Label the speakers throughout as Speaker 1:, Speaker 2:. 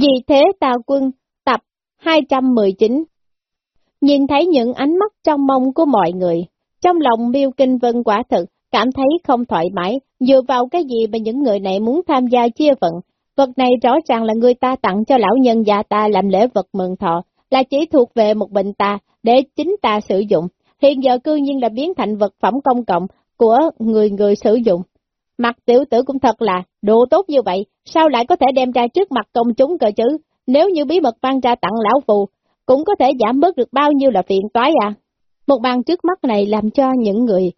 Speaker 1: Vì thế tà quân, tập 219 Nhìn thấy những ánh mắt trong mông của mọi người, trong lòng miêu kinh vân quả thực, cảm thấy không thoải mái, dựa vào cái gì mà những người này muốn tham gia chia vận. Vật này rõ ràng là người ta tặng cho lão nhân già ta làm lễ vật mừng thọ, là chỉ thuộc về một bệnh ta, để chính ta sử dụng. Hiện giờ cư nhiên là biến thành vật phẩm công cộng của người người sử dụng. Mặt tiểu tử cũng thật là, đồ tốt như vậy, sao lại có thể đem ra trước mặt công chúng cơ chứ? Nếu như bí mật mang ra tặng lão phù, cũng có thể giảm bớt được bao nhiêu là phiền toái à. Một bàn trước mắt này làm cho những người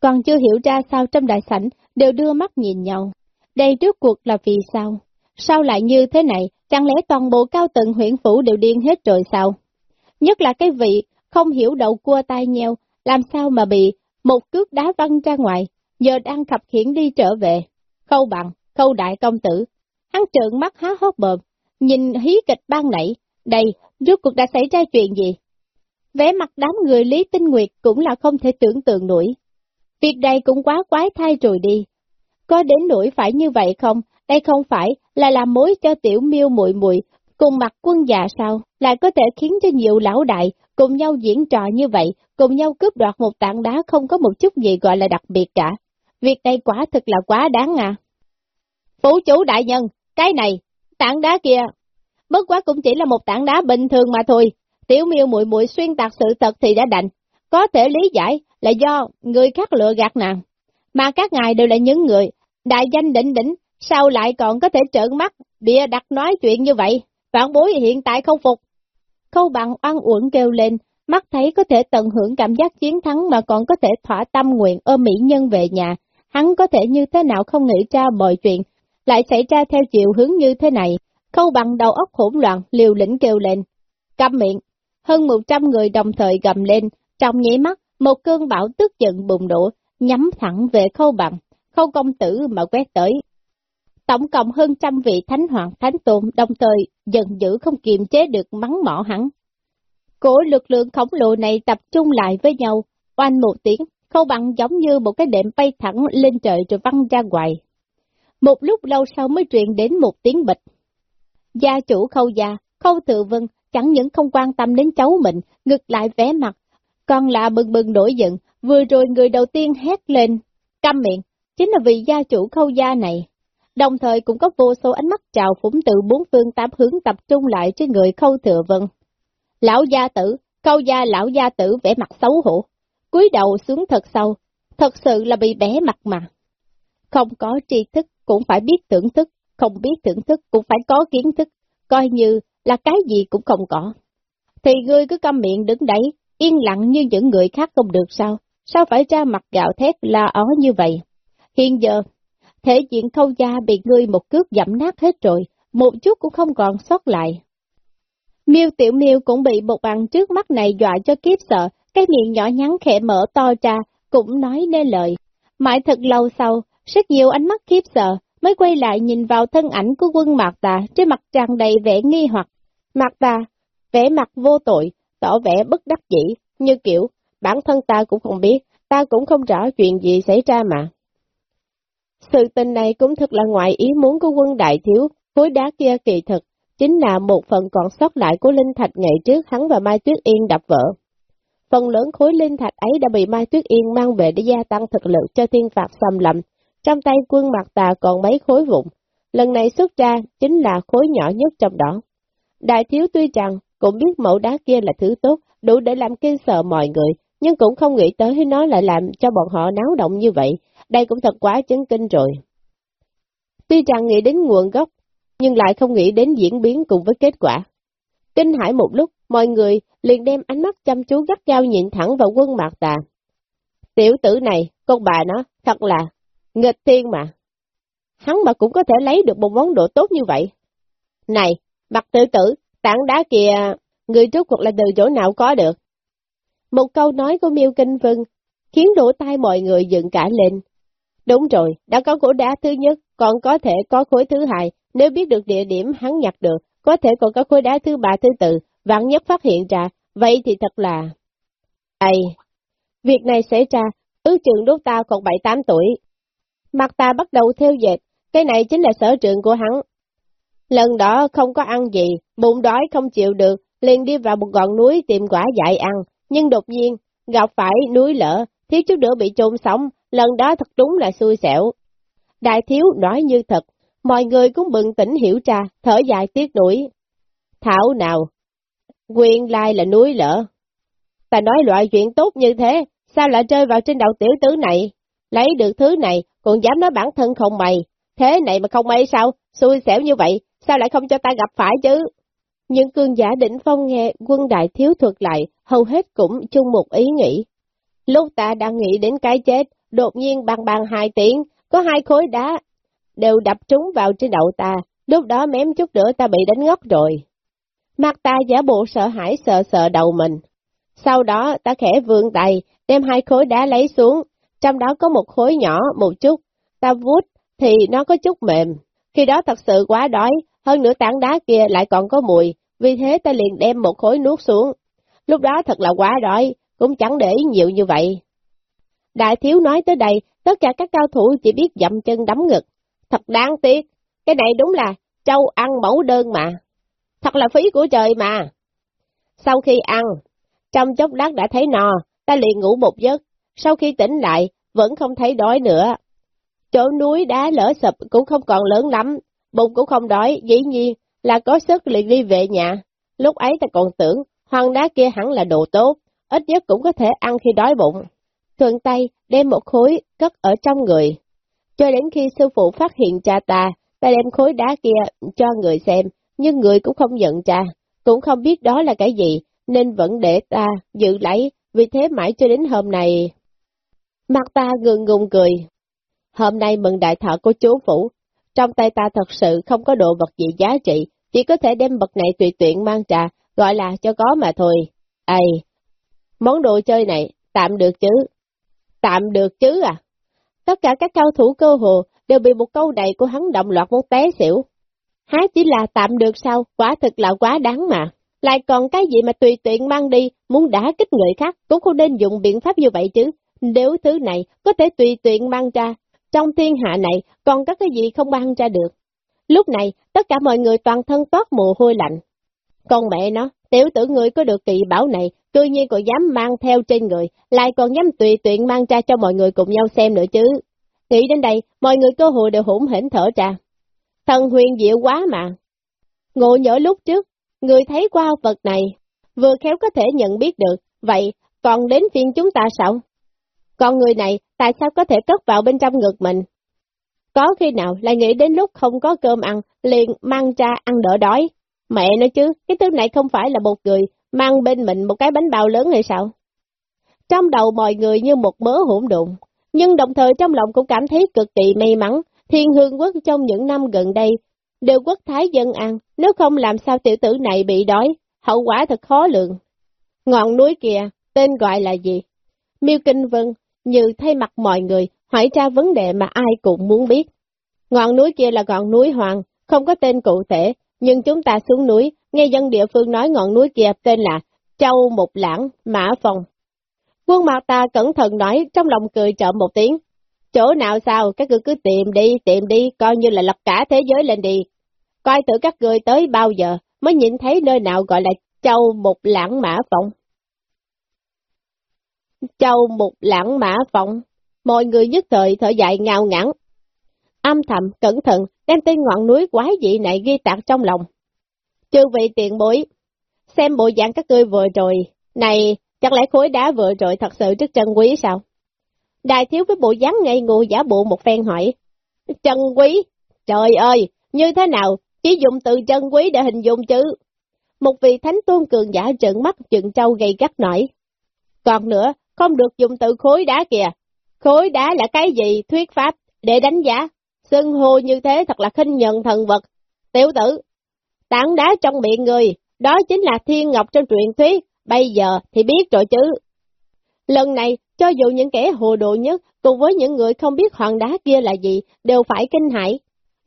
Speaker 1: còn chưa hiểu ra sao trong đại sảnh đều đưa mắt nhìn nhau. Đây trước cuộc là vì sao? Sao lại như thế này? Chẳng lẽ toàn bộ cao tầng huyện phủ đều điên hết rồi sao? Nhất là cái vị không hiểu đầu cua tai nheo, làm sao mà bị một cước đá văng ra ngoài, giờ đang khập khiển đi trở về. Khâu bằng, khâu đại công tử. Hắn trợn mắt há hốc bờm, nhìn hí kịch ban nãy. Đây, rốt cuộc đã xảy ra chuyện gì? Vẻ mặt đám người Lý Tinh Nguyệt cũng là không thể tưởng tượng nổi. Việc này cũng quá quái thai rồi đi. Có đến nỗi phải như vậy không? Đây không phải là làm mối cho tiểu miêu muội muội cùng mặt quân già sao, lại có thể khiến cho nhiều lão đại cùng nhau diễn trò như vậy, cùng nhau cướp đoạt một tảng đá không có một chút gì gọi là đặc biệt cả. Việc này quả thực là quá đáng à. Phủ chủ đại nhân, cái này, tảng đá kia, bất quá cũng chỉ là một tảng đá bình thường mà thôi. Tiểu miêu muội muội xuyên tạc sự thật thì đã đành, có thể lý giải là do người khác lựa gạt nàng. Mà các ngài đều là những người đại danh đỉnh đỉnh, sao lại còn có thể trợn mắt, bịa đặt nói chuyện như vậy, vạn bối hiện tại không phục. Khâu bằng oan uổng kêu lên, mắt thấy có thể tận hưởng cảm giác chiến thắng mà còn có thể thỏa tâm nguyện ôm mỹ nhân về nhà, hắn có thể như thế nào không nghĩ ra mọi chuyện, lại xảy ra theo chiều hướng như thế này. Khâu bằng đầu óc hỗn loạn, liều lĩnh kêu lên. cầm miệng, hơn một trăm người đồng thời gầm lên, trong nhảy mắt, một cơn bão tức giận bùng nổ, nhắm thẳng về khâu bằng, khâu công tử mà quét tới. Tổng cộng hơn trăm vị thánh hoàng thánh tôn đồng thời giận dữ không kiềm chế được mắng mỏ hắn. Cổ lực lượng khổng lồ này tập trung lại với nhau, oanh một tiếng, khâu bằng giống như một cái đệm bay thẳng lên trời rồi văng ra ngoài. Một lúc lâu sau mới truyền đến một tiếng bịch. Gia chủ khâu gia, khâu tự vân, chẳng những không quan tâm đến cháu mình, ngược lại vẻ mặt, còn là bừng bừng nổi giận, vừa rồi người đầu tiên hét lên, căm miệng, chính là vì gia chủ khâu gia này. Đồng thời cũng có vô số ánh mắt trào phúng từ bốn phương tám hướng tập trung lại trên người khâu thừa vân. Lão gia tử, khâu gia lão gia tử vẻ mặt xấu hổ, cúi đầu xuống thật sâu, thật sự là bị bẻ mặt mà. Không có tri thức cũng phải biết thưởng thức, không biết thưởng thức cũng phải có kiến thức, coi như là cái gì cũng không có. Thì ngươi cứ câm miệng đứng đấy, yên lặng như những người khác không được sao, sao phải ra mặt gạo thét la ó như vậy. Hiện giờ, thể diện khâu gia bị ngươi một cước dẫm nát hết rồi, một chút cũng không còn sót lại. Miêu Tiểu Miêu cũng bị một bằng trước mắt này dọa cho kiếp sợ, cái miệng nhỏ nhắn khẽ mở to ra, cũng nói nên lời. Mãi thật lâu sau, rất nhiều ánh mắt khiếp sợ, mới quay lại nhìn vào thân ảnh của quân Mạc Tà trên mặt tràn đầy vẻ nghi hoặc. Mạc Tà, vẻ mặt vô tội, tỏ vẻ bất đắc dĩ, như kiểu, bản thân ta cũng không biết, ta cũng không rõ chuyện gì xảy ra mà. Sự tình này cũng thật là ngoại ý muốn của quân đại thiếu, khối đá kia kỳ thực, chính là một phần còn sót lại của linh thạch ngày trước hắn và Mai Tuyết Yên đập vỡ. Phần lớn khối linh thạch ấy đã bị Mai Tuyết Yên mang về để gia tăng thực lực cho thiên phạt xâm lầm, trong tay quân mặt tà còn mấy khối vụn. Lần này xuất ra chính là khối nhỏ nhất trong đó. Đại thiếu tuy rằng cũng biết mẫu đá kia là thứ tốt, đủ để làm kinh sợ mọi người, nhưng cũng không nghĩ tới nó lại làm cho bọn họ náo động như vậy, đây cũng thật quá chấn kinh rồi. Tuy rằng nghĩ đến nguồn gốc, nhưng lại không nghĩ đến diễn biến cùng với kết quả. Kinh hãi một lúc, mọi người liền đem ánh mắt chăm chú gắt gao nhìn thẳng vào quân mạc tà. Tiểu tử này, con bà nó, thật là nghịch thiên mà. Hắn mà cũng có thể lấy được một món đồ tốt như vậy. Này, mặt tự tử, tảng đá kìa, người trước cuộc là từ chỗ nào có được. Một câu nói của Miêu Kinh Vân khiến đổ tai mọi người dựng cả lên. Đúng rồi, đã có cổ đá thứ nhất, còn có thể có khối thứ hai, nếu biết được địa điểm hắn nhặt được, có thể còn có khối đá thứ ba thứ tư, vạn nhất phát hiện ra, vậy thì thật là... Ây, việc này xảy ra, ước trường lúc ta còn 7-8 tuổi. Mặt ta bắt đầu theo dệt, cái này chính là sở trường của hắn. Lần đó không có ăn gì, bụng đói không chịu được, liền đi vào một ngọn núi tìm quả dại ăn, nhưng đột nhiên, gặp phải núi lở, thiếu chút nữa bị chôn sống, lần đó thật đúng là xui xẻo. Đại thiếu nói như thật, mọi người cũng bừng tỉnh hiểu ra, thở dài tiếc nuối. Thảo nào, Nguyên lai là núi lỡ. Ta nói loại chuyện tốt như thế, sao lại rơi vào trên đầu tiểu tứ này? Lấy được thứ này, còn dám nói bản thân không mày. Thế này mà không may sao? Xui xẻo như vậy, sao lại không cho ta gặp phải chứ? Những cương giả đỉnh phong nghe quân đại thiếu thuật lại, hầu hết cũng chung một ý nghĩ. Lúc ta đang nghĩ đến cái chết, đột nhiên bằng bằng hai tiếng, có hai khối đá, đều đập trúng vào trên đầu ta, lúc đó mém chút nữa ta bị đánh ngất rồi. Mặt ta giả bộ sợ hãi sợ sợ đầu mình. Sau đó ta khẽ vươn tay, đem hai khối đá lấy xuống, trong đó có một khối nhỏ một chút, ta vuốt thì nó có chút mềm. Khi đó thật sự quá đói, hơn nữa tảng đá kia lại còn có mùi, vì thế ta liền đem một khối nuốt xuống. Lúc đó thật là quá đói, cũng chẳng để ý nhiều như vậy. Đại thiếu nói tới đây, tất cả các cao thủ chỉ biết dậm chân đấm ngực. Thật đáng tiếc, cái này đúng là châu ăn mẫu đơn mà. Thật là phí của trời mà. Sau khi ăn, trong chốc lát đã thấy no, ta liền ngủ một giấc, sau khi tỉnh lại, vẫn không thấy đói nữa. Chỗ núi đá lỡ sập cũng không còn lớn lắm, bụng cũng không đói, dĩ nhiên là có sức liền đi về nhà. Lúc ấy ta còn tưởng, hoang đá kia hẳn là đồ tốt, ít nhất cũng có thể ăn khi đói bụng. Thuận tay đem một khối cất ở trong người. Cho đến khi sư phụ phát hiện cha ta, ta đem khối đá kia cho người xem, nhưng người cũng không nhận cha, cũng không biết đó là cái gì, nên vẫn để ta giữ lấy, vì thế mãi cho đến hôm nay. Mặt ta ngừng ngùng cười. Hôm nay mừng đại thọ của chú phủ, trong tay ta thật sự không có đồ vật gì giá trị, chỉ có thể đem vật này tùy tiện mang trà, gọi là cho có mà thôi. Ây, món đồ chơi này, tạm được chứ? Tạm được chứ à? Tất cả các cao thủ cơ hồ đều bị một câu này của hắn động loạt muốn té xỉu. Há chỉ là tạm được sao, quả thực là quá đáng mà. Lại còn cái gì mà tùy tiện mang đi, muốn đả kích người khác, cũng không nên dùng biện pháp như vậy chứ. Nếu thứ này có thể tùy tiện mang ra, trong thiên hạ này còn có cái gì không mang ra được. Lúc này, tất cả mọi người toàn thân toát mồ hôi lạnh. Con mẹ nó, tiểu tử người có được kỳ bảo này, cư nhiên còn dám mang theo trên người, lại còn dám tùy tiện mang ra cho mọi người cùng nhau xem nữa chứ. Nghĩ đến đây, mọi người cơ hội đều hỗn hển thở ra. Thần huyền diệu quá mà. Ngộ nhỡ lúc trước, người thấy qua vật này, vừa khéo có thể nhận biết được, vậy còn đến phiên chúng ta sao? Còn người này, tại sao có thể cất vào bên trong ngực mình? Có khi nào lại nghĩ đến lúc không có cơm ăn, liền mang ra ăn đỡ đói? Mẹ nói chứ, cái thứ này không phải là một người mang bên mình một cái bánh bao lớn hay sao? Trong đầu mọi người như một mớ hỗn độn, nhưng đồng thời trong lòng cũng cảm thấy cực kỳ may mắn, thiên hương quốc trong những năm gần đây đều quốc thái dân an, nếu không làm sao tiểu tử này bị đói, hậu quả thật khó lường. Ngọn núi kia, tên gọi là gì? Miêu Kinh Vân, như thay mặt mọi người, hỏi ra vấn đề mà ai cũng muốn biết. Ngọn núi kia là ngọn núi Hoàng, không có tên cụ thể, nhưng chúng ta xuống núi, nghe dân địa phương nói ngọn núi kia tên là Châu Mục Lãng, Mã Phòng. Quân mặt ta cẩn thận nói, trong lòng cười trộm một tiếng. Chỗ nào sao, các ngươi cứ tìm đi, tìm đi, coi như là lật cả thế giới lên đi. Coi thử các ngươi tới bao giờ mới nhìn thấy nơi nào gọi là Châu Mục Lãng Mã Phòng. Châu Mục Lãng Mã Phòng, mọi người nhất thời thở dài ngao ngắn. Âm thầm, cẩn thận, đem tên ngọn núi quái dị này ghi tạc trong lòng. Chư vị tiện bối, xem bộ dạng các ngươi vừa rồi, này, chắc lẽ khối đá vừa rồi thật sự rất trân quý sao? Đại thiếu với bộ dáng ngây ngô giả bộ một phen hỏi. Trần quý? Trời ơi, như thế nào? Chỉ dùng từ trần quý để hình dung chứ. Một vị thánh tôn cường giả trợn mắt trừng trâu gây gắt nổi. Còn nữa, không được dùng từ khối đá kìa. Khối đá là cái gì? Thuyết pháp, để đánh giá. Xưng hô như thế thật là khinh nhận thần vật. Tiểu tử, tảng đá trong miệng người, đó chính là thiên ngọc trong truyện thuyết, bây giờ thì biết rồi chứ. Lần này, cho dù những kẻ hồ đồ nhất, cùng với những người không biết hòn đá kia là gì, đều phải kinh hãi.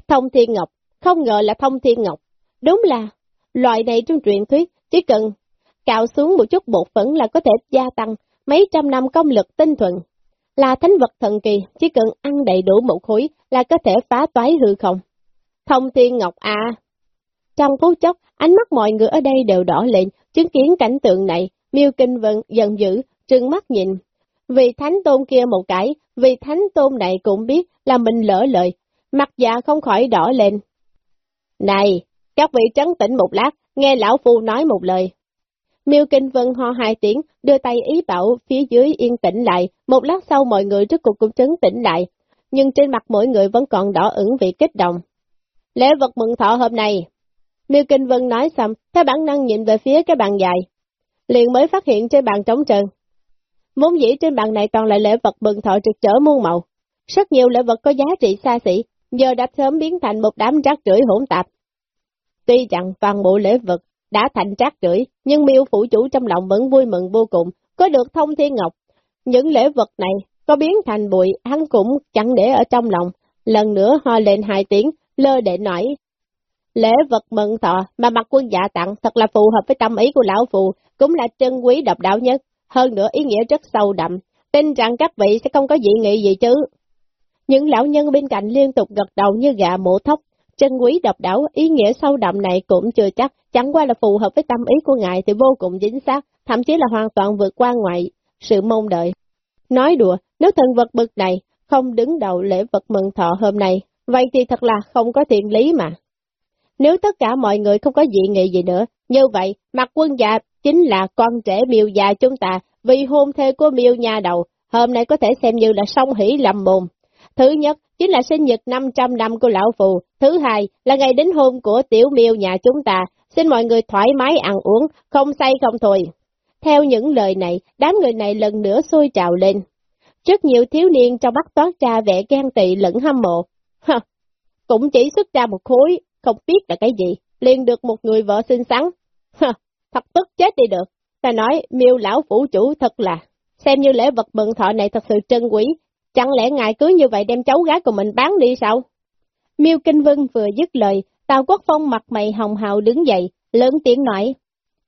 Speaker 1: Thông thiên ngọc, không ngờ là thông thiên ngọc. Đúng là, loại này trong truyện thuyết, chỉ cần cạo xuống một chút bột phấn là có thể gia tăng mấy trăm năm công lực tinh thuần. Là thánh vật thần kỳ, chỉ cần ăn đầy đủ một khối là có thể phá toái hư không. Thông thiên ngọc à, Trong phút chốc, ánh mắt mọi người ở đây đều đỏ lên, chứng kiến cảnh tượng này, miêu kinh vận giận dữ, trừng mắt nhìn. Vì thánh tôn kia một cái, vì thánh tôn này cũng biết là mình lỡ lời, mặt dạ không khỏi đỏ lên. Này, các vị trấn tĩnh một lát, nghe lão phu nói một lời. Miêu Kinh Vân ho hai tiếng, đưa tay ý bảo phía dưới yên tĩnh lại, một lát sau mọi người trước cuộc cũng trấn tĩnh lại, nhưng trên mặt mỗi người vẫn còn đỏ ửng vì kích động. Lễ vật mừng thọ hôm nay. Miêu Kinh Vân nói xong, theo bản năng nhìn về phía cái bàn dài. Liền mới phát hiện trên bàn trống trơn. Muốn dĩ trên bàn này toàn là lễ vật mừng thọ trực trở muôn màu. Rất nhiều lễ vật có giá trị xa xỉ, giờ đã sớm biến thành một đám rác rưởi hỗn tạp. Tuy rằng toàn bộ lễ vật đã thành rác rưởi, nhưng miêu phủ chủ trong lòng vẫn vui mừng vô cùng, có được thông thiên ngọc. Những lễ vật này có biến thành bụi, hắn cũng chẳng để ở trong lòng. Lần nữa ho lên hai tiếng, lơ để nói. Lễ vật mừng thọ mà mặt quân dạ tặng thật là phù hợp với tâm ý của lão phù, cũng là chân quý độc đạo nhất. Hơn nữa ý nghĩa rất sâu đậm, tin rằng các vị sẽ không có dị nghị gì chứ. Những lão nhân bên cạnh liên tục gật đầu như gà mổ thóc, chân quý độc đảo, ý nghĩa sâu đậm này cũng chưa chắc, chẳng qua là phù hợp với tâm ý của ngài thì vô cùng chính xác, thậm chí là hoàn toàn vượt qua ngoại, sự mong đợi. Nói đùa, nếu thần vật bực này không đứng đầu lễ vật mừng thọ hôm nay, vậy thì thật là không có thiện lý mà. Nếu tất cả mọi người không có dị nghị gì nữa, như vậy, mặt quân dạ chính là con trẻ miêu già chúng ta, vì hôn thê của miêu nhà đầu, hôm nay có thể xem như là song hỷ lầm mồm. Thứ nhất, chính là sinh nhật 500 năm của Lão Phù. Thứ hai, là ngày đính hôn của tiểu miêu nhà chúng ta. Xin mọi người thoải mái ăn uống, không say không thôi. Theo những lời này, đám người này lần nữa sôi trào lên. Rất nhiều thiếu niên trong mắt toát ra vẻ ghen tị lẫn hâm mộ. Hờ, cũng chỉ xuất ra một khối, không biết là cái gì, liền được một người vợ xinh xắn. Thật tức chết đi được. Ta nói, miêu lão phủ chủ thật là, xem như lễ vật mừng thọ này thật sự trân quý, chẳng lẽ ngài cứ như vậy đem cháu gái của mình bán đi sao? Miêu Kinh Vân vừa dứt lời, Tào Quốc Phong mặt mày hồng hào đứng dậy, lớn tiếng nói,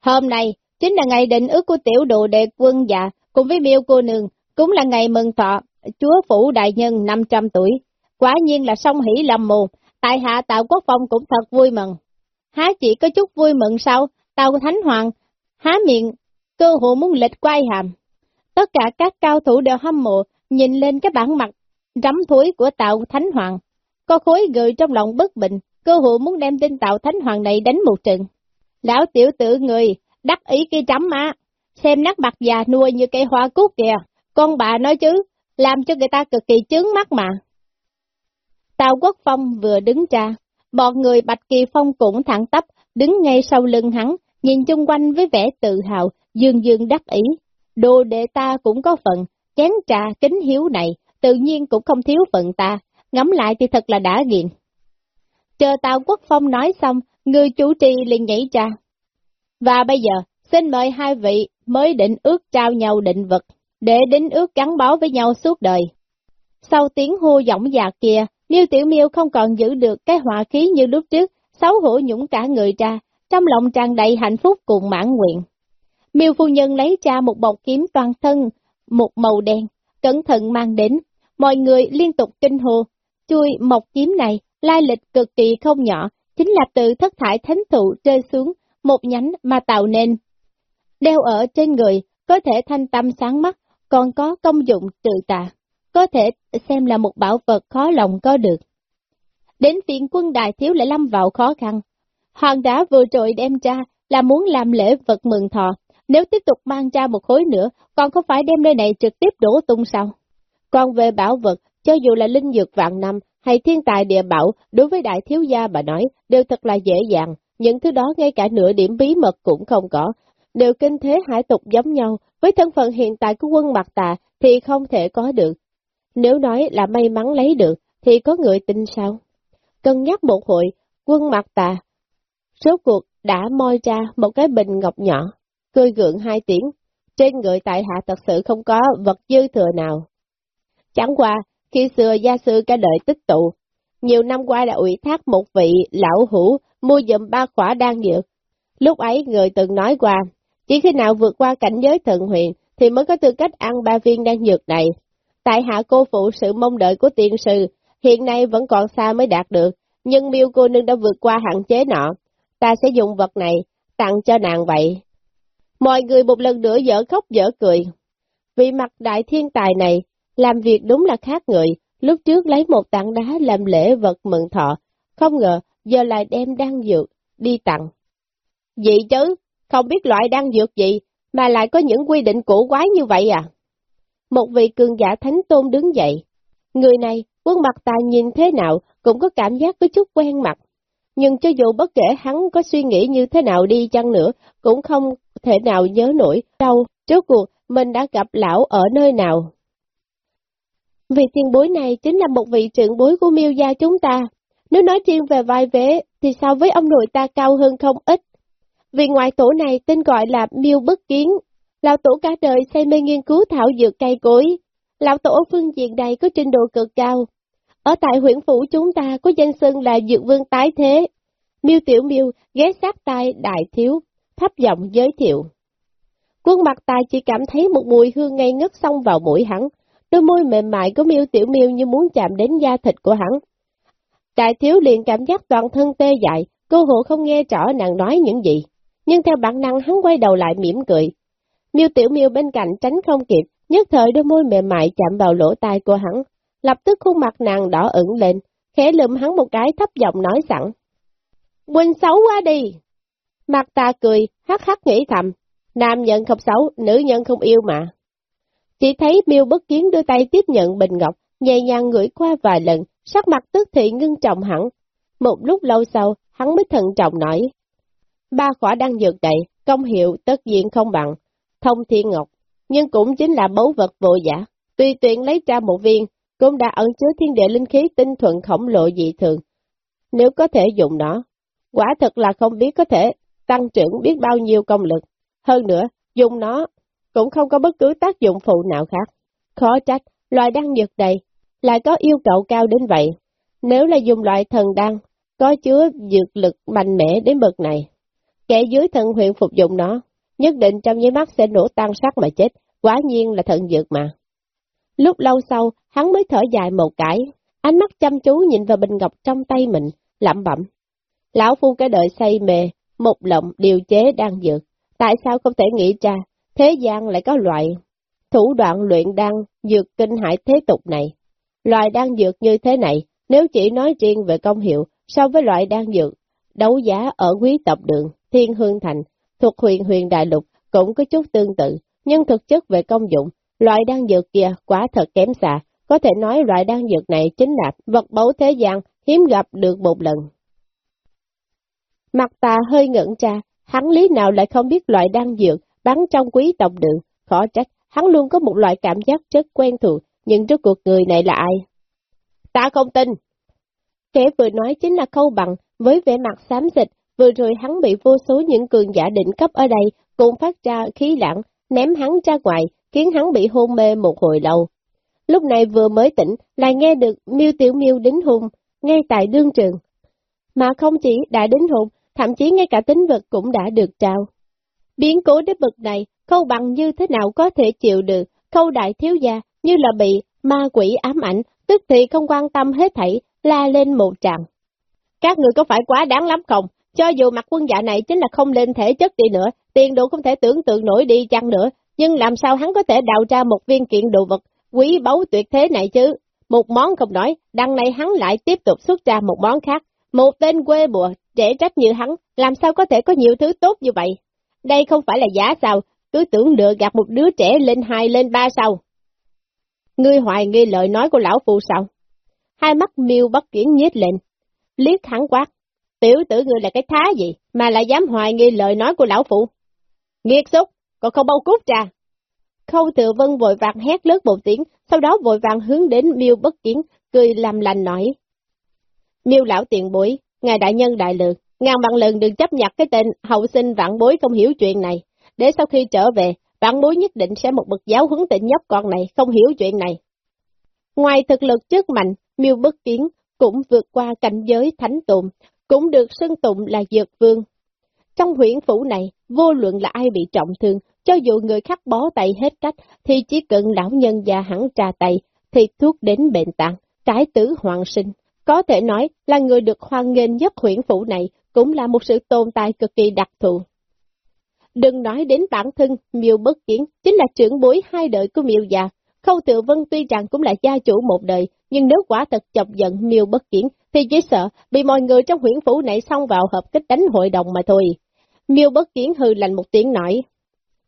Speaker 1: hôm nay chính là ngày định ước của tiểu đồ đệ quân già, cùng với miêu cô nương, cũng là ngày mừng thọ, chúa phủ đại nhân 500 tuổi, quả nhiên là song hỷ lâm mù, tại hạ Tào Quốc Phong cũng thật vui mừng. Há chỉ có chút vui mừng sao, Tào Thánh Hoàng, há miệng, cơ hội muốn lịch quay hàm. Tất cả các cao thủ đều hâm mộ, nhìn lên cái bản mặt rắm thối của Tào Thánh Hoàng. Có khối gợi trong lòng bất bình, cơ hội muốn đem tên Tào Thánh Hoàng này đánh một trận. Lão tiểu tử người, đắc ý cây trắm á, xem nát mặt già nuôi như cây hoa cúc kìa, con bà nói chứ, làm cho người ta cực kỳ chướng mắt mà. Tào Quốc Phong vừa đứng ra, bọn người Bạch Kỳ Phong cũng thẳng tắp, đứng ngay sau lưng hắn, nhìn chung quanh với vẻ tự hào, dương dương đắc ý. Đồ đệ ta cũng có phần, chén trà kính hiếu này, tự nhiên cũng không thiếu phận ta, ngắm lại thì thật là đã nghiện. Chờ Tào Quốc Phong nói xong, người chủ trì liền nhảy ra. Và bây giờ, xin mời hai vị mới định ước trao nhau định vật, để đính ước gắn bó với nhau suốt đời. Sau tiếng hô giọng già kia, Miêu Tiểu Miêu không còn giữ được cái họa khí như lúc trước, xấu hổ nhũng cả người ra, trong lòng tràn đầy hạnh phúc cùng mãn nguyện. Miêu phu nhân lấy ra một bọc kiếm toàn thân, một màu đen, cẩn thận mang đến, mọi người liên tục kinh hồ, chui mộc kiếm này, lai lịch cực kỳ không nhỏ, chính là từ thất thải thánh thụ rơi xuống, một nhánh mà tạo nên. Đeo ở trên người, có thể thanh tâm sáng mắt, còn có công dụng trừ tà, có thể xem là một bảo vật khó lòng có được. Đến viện quân đại thiếu lại lâm vào khó khăn. Hoàng đá vừa rồi đem ra là muốn làm lễ vật mừng thọ, nếu tiếp tục mang ra một khối nữa, còn có phải đem nơi này trực tiếp đổ tung sao? Còn về bảo vật, cho dù là linh dược vạn năm hay thiên tài địa bảo, đối với đại thiếu gia bà nói, đều thật là dễ dàng. Những thứ đó ngay cả nửa điểm bí mật cũng không có, đều kinh thế hải tục giống nhau, với thân phận hiện tại của quân mặt tà thì không thể có được. Nếu nói là may mắn lấy được, thì có người tin sao? Cân nhắc một hội, quân mặt tà, số cuộc đã moi ra một cái bình ngọc nhỏ, cười gượng hai tiếng, trên người tại hạ thật sự không có vật dư thừa nào. Chẳng qua, khi xưa gia sư cả đời tích tụ, nhiều năm qua đã ủy thác một vị lão hữu mua dùm ba khỏa đan dược. Lúc ấy người từng nói qua, chỉ khi nào vượt qua cảnh giới thận huyền thì mới có tư cách ăn ba viên đan dược này. Tại hạ cô phụ sự mong đợi của tiền sư, hiện nay vẫn còn xa mới đạt được, nhưng miêu cô nương đã vượt qua hạn chế nọ. ta sẽ dùng vật này tặng cho nàng vậy. Mọi người một lần nữa dở khóc dở cười. Vì mặt đại thiên tài này, làm việc đúng là khác người, lúc trước lấy một tảng đá làm lễ vật mừng thọ, không ngờ giờ lại đem đăng dược, đi tặng. Vậy chứ, không biết loại đăng dược gì, mà lại có những quy định cổ quái như vậy à? Một vị cường giả thánh tôn đứng dậy. Người này, quân mặt ta nhìn thế nào cũng có cảm giác có chút quen mặt. Nhưng cho dù bất kể hắn có suy nghĩ như thế nào đi chăng nữa, cũng không thể nào nhớ nổi đâu, trước cuộc mình đã gặp lão ở nơi nào. Vị tiền bối này chính là một vị trưởng bối của miêu gia chúng ta. Nếu nói riêng về vai vế, thì so với ông nội ta cao hơn không ít. Vì ngoại tổ này tên gọi là miêu bất kiến, lão tổ cả đời say mê nghiên cứu thảo dược cây cối. Lão tổ phương diện này có trình độ cực cao. Ở tại huyện phủ chúng ta có danh xưng là dược vương tái thế. Miêu tiểu miêu ghé sát tai đại thiếu, thấp giọng giới thiệu. Quân mặt ta chỉ cảm thấy một mùi hương ngây ngất xông vào mũi hắn, đôi môi mềm mại của miêu tiểu miêu như muốn chạm đến da thịt của hắn. Đại thiếu liền cảm giác toàn thân tê dại, cô hộ không nghe rõ nàng nói những gì, nhưng theo bản năng hắn quay đầu lại mỉm cười. Miêu tiểu miêu bên cạnh tránh không kịp, nhất thời đôi môi mềm mại chạm vào lỗ tai của hắn, lập tức khuôn mặt nàng đỏ ửng lên, khẽ lườm hắn một cái thấp giọng nói sẵn. Quỳnh xấu quá đi! Mặt ta cười, hắc hắc nghĩ thầm, nam nhân không xấu, nữ nhân không yêu mà. Chỉ thấy miêu bất kiến đưa tay tiếp nhận bình ngọc, nhẹ nhàng ngửi qua vài lần, sắc mặt tức thị ngưng trọng hẳn. Một lúc lâu sau, hắn mới thận trọng nói. Ba khỏa đang dược đầy, công hiệu tất nhiên không bằng, thông thiên ngọc, nhưng cũng chính là báu vật vô giả. Tùy tiện lấy ra một viên, cũng đã ẩn chứa thiên địa linh khí tinh thuận khổng lồ dị thường. Nếu có thể dùng nó, quả thật là không biết có thể tăng trưởng biết bao nhiêu công lực. Hơn nữa, dùng nó cũng không có bất cứ tác dụng phụ nào khác. Khó trách, loài đan dược này lại có yêu cầu cao đến vậy. Nếu là dùng loại thần đan, có chứa dược lực mạnh mẽ đến bậc này, kẻ dưới thần huyện phục dụng nó, nhất định trong nháy mắt sẽ nổ tan sắc mà chết, quả nhiên là thận dược mà. Lúc lâu sau, hắn mới thở dài một cái, ánh mắt chăm chú nhìn vào bình ngọc trong tay mình, lẩm bẩm. Lão phu cái đời say mê, một lộng điều chế đang dược, tại sao không thể nghĩ ra, thế gian lại có loại thủ đoạn luyện đan dược kinh hải thế tục này. Loại đan dược như thế này, nếu chỉ nói riêng về công hiệu, so với loại đan dược, đấu giá ở quý tộc đường, thiên hương thành, thuộc huyện huyền đại lục, cũng có chút tương tự, nhưng thực chất về công dụng, loại đan dược kia quá thật kém xa, có thể nói loại đan dược này chính là vật báu thế gian, hiếm gặp được một lần. Mặt ta hơi ngẩn ra, hắn lý nào lại không biết loại đan dược bắn trong quý tộc đường, khó trách, hắn luôn có một loại cảm giác rất quen thuộc, nhưng trước cuộc người này là ai? Ta không tin! Kẻ vừa nói chính là câu bằng, với vẻ mặt xám xịt, vừa rồi hắn bị vô số những cường giả định cấp ở đây, cũng phát ra khí lãng, ném hắn ra ngoài, khiến hắn bị hôn mê một hồi lâu. Lúc này vừa mới tỉnh, lại nghe được miêu tiểu miêu đính hôn, ngay tại đương trường. Mà không chỉ đã đính hôn, thậm chí ngay cả tính vật cũng đã được trao. Biến cố đến bực này, khâu bằng như thế nào có thể chịu được, khâu đại thiếu gia như là bị ma quỷ ám ảnh, tức thì không quan tâm hết thảy, la lên một tràng. Các người có phải quá đáng lắm không? Cho dù mặt quân dạ này chính là không lên thể chất đi nữa, tiền đồ không thể tưởng tượng nổi đi chăng nữa, nhưng làm sao hắn có thể đào ra một viên kiện đồ vật quý báu tuyệt thế này chứ? Một món không nói, đằng này hắn lại tiếp tục xuất ra một món khác. Một tên quê bùa, trẻ trách như hắn, làm sao có thể có nhiều thứ tốt như vậy? Đây không phải là giả sao, cứ tưởng lừa gặp một đứa trẻ lên hai lên ba sao. Ngươi hoài nghi lời nói của lão phụ sao? Hai mắt miêu bất kiến nhếch lên, liếc hắn quát. Tiểu tử ngươi là cái thá gì, mà lại dám hoài nghi lời nói của lão phụ? Nghiệt xúc, còn không bao cút ra. Khâu Thừa vân vội vàng hét lớn một tiếng, sau đó vội vàng hướng đến miêu bất kiến, cười làm lành nói. Miêu lão tiền bối, ngài đại nhân đại lượng, ngàn vạn lần đừng chấp nhận cái tên hậu sinh vạn bối không hiểu chuyện này, để sau khi trở về, vạn bối nhất định sẽ một bậc giáo huấn tịnh nhóc con này không hiểu chuyện này. Ngoài thực lực trước mạnh, miêu bất kiến cũng vượt qua cảnh giới thánh tụng, cũng được xưng tụng là dược vương. Trong huyện phủ này, vô luận là ai bị trọng thương, cho dù người khác bó tay hết cách, thì chỉ cần lão nhân già hẳn trà tay, thì thuốc đến bệnh tạng, trái tử hoàng sinh. Có thể nói là người được hoan nghênh nhất huyện phủ này, cũng là một sự tồn tại cực kỳ đặc thù. Đừng nói đến bản thân, miêu bất kiến chính là trưởng bối hai đời của miêu già. Khâu tự vân tuy rằng cũng là gia chủ một đời, nhưng nếu quả thật chọc giận miêu bất kiến, thì chỉ sợ bị mọi người trong huyện phủ này xông vào hợp kích đánh hội đồng mà thôi. Miêu bất kiến hư lành một tiếng nói,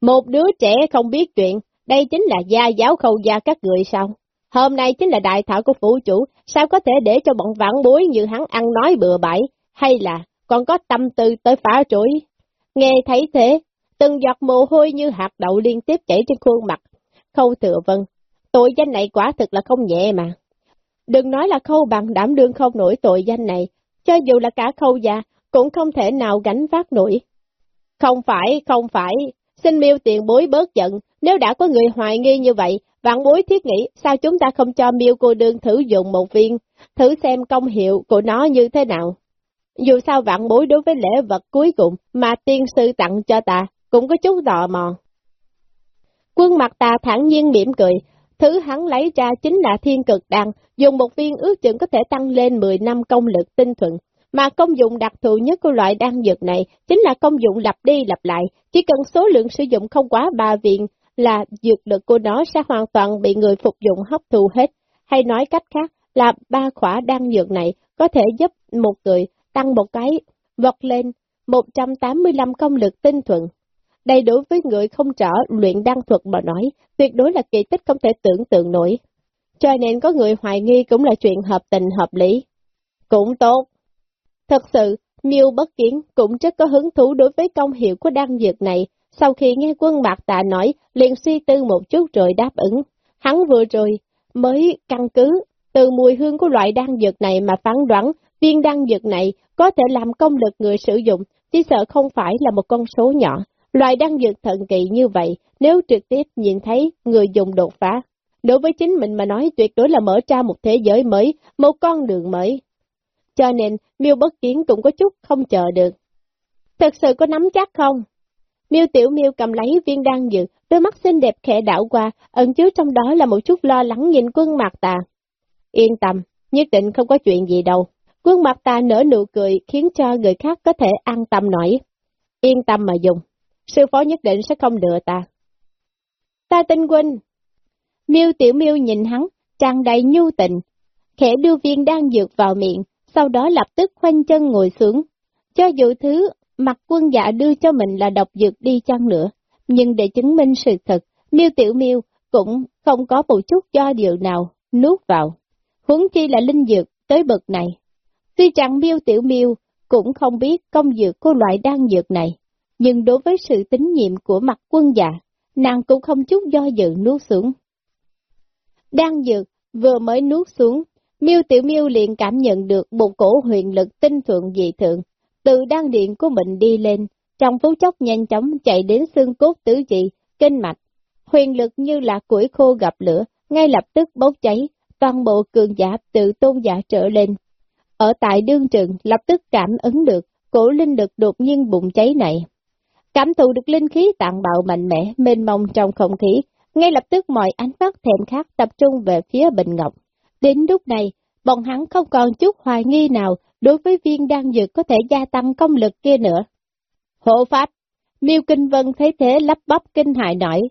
Speaker 1: một đứa trẻ không biết chuyện, đây chính là gia giáo khâu gia các người sao? Hôm nay chính là đại thảo của phủ chủ, sao có thể để cho bọn vạn bối như hắn ăn nói bừa bãi, hay là còn có tâm tư tới phá rối? Nghe thấy thế, từng giọt mồ hôi như hạt đậu liên tiếp chảy trên khuôn mặt. Khâu thừa vân, tội danh này quả thực là không nhẹ mà. Đừng nói là khâu bằng đảm đương không nổi tội danh này, cho dù là cả khâu già, cũng không thể nào gánh vác nổi. Không phải, không phải, xin miêu tiền bối bớt giận, nếu đã có người hoài nghi như vậy, vạn bối thiết nghĩ sao chúng ta không cho miêu cô đương thử dùng một viên, thử xem công hiệu của nó như thế nào. Dù sao vạn bối đối với lễ vật cuối cùng mà tiên sư tặng cho ta, cũng có chút tò mò. Quân mặt ta thẳng nhiên mỉm cười, thứ hắn lấy ra chính là thiên cực đan, dùng một viên ước chừng có thể tăng lên 10 năm công lực tinh thuận, mà công dụng đặc thù nhất của loại đan dược này chính là công dụng lặp đi lặp lại, chỉ cần số lượng sử dụng không quá 3 viên là dược lực của nó sẽ hoàn toàn bị người phục dụng hấp thụ hết, hay nói cách khác là ba khỏa đan dược này có thể giúp một người tăng một cái vọt lên 185 công lực tinh thuận. Đây đối với người không rõ luyện đăng thuật mà nói, tuyệt đối là kỳ tích không thể tưởng tượng nổi. Cho nên có người hoài nghi cũng là chuyện hợp tình hợp lý. Cũng tốt. Thật sự, Miêu Bất Kiến cũng rất có hứng thú đối với công hiệu của đan dược này. Sau khi nghe quân bạc tạ nói, liền suy tư một chút rồi đáp ứng. Hắn vừa rồi mới căn cứ từ mùi hương của loại đan dược này mà phán đoán viên đan dược này có thể làm công lực người sử dụng, chỉ sợ không phải là một con số nhỏ. Loại đan dược thần kỳ như vậy, nếu trực tiếp nhìn thấy người dùng đột phá, đối với chính mình mà nói tuyệt đối là mở ra một thế giới mới, một con đường mới. Cho nên, miêu bất kiến cũng có chút không chờ được. Thật sự có nắm chắc không? Miêu tiểu miêu cầm lấy viên đan dược, đôi mắt xinh đẹp khẽ đảo qua, ẩn chứa trong đó là một chút lo lắng nhìn quân mặt tà. Yên tâm, nhất định không có chuyện gì đâu. Quân mặt ta nở nụ cười khiến cho người khác có thể an tâm nổi. Yên tâm mà dùng, sư phó nhất định sẽ không lừa ta. Ta tin huynh. Miêu tiểu miêu nhìn hắn, tràn đầy nhu tình, khẽ đưa viên đang dược vào miệng, sau đó lập tức khoanh chân ngồi xuống. Cho dù thứ mặt quân dạ đưa cho mình là độc dược đi chăng nữa, nhưng để chứng minh sự thật, miêu tiểu miêu cũng không có một chút do dự nào nuốt vào. Huống chi là linh dược tới bậc này. Tuy rằng miêu tiểu miêu cũng không biết công dược của loại đan dược này, nhưng đối với sự tín nhiệm của mặt quân dạ, nàng cũng không chút do dự nuốt xuống. Đan dược vừa mới nuốt xuống, miêu tiểu miêu liền cảm nhận được một cổ huyền lực tinh thượng dị thượng, từ đan điện của mình đi lên, trong phút chốc nhanh chóng chạy đến xương cốt tứ dị, kinh mạch. Huyền lực như là củi khô gặp lửa, ngay lập tức bốc cháy, toàn bộ cường giả tự tôn giả trở lên. Ở tại đương trường lập tức cảm ứng được cổ linh lực đột nhiên bụng cháy này. Cảm thụ được linh khí tạng bạo mạnh mẽ, mênh mông trong không khí, ngay lập tức mọi ánh mắt thèm khát tập trung về phía Bình Ngọc. Đến lúc này, bọn hắn không còn chút hoài nghi nào đối với viên đan dược có thể gia tăng công lực kia nữa. Hộ pháp, miêu kinh vân thấy thế lắp bắp kinh hại nổi.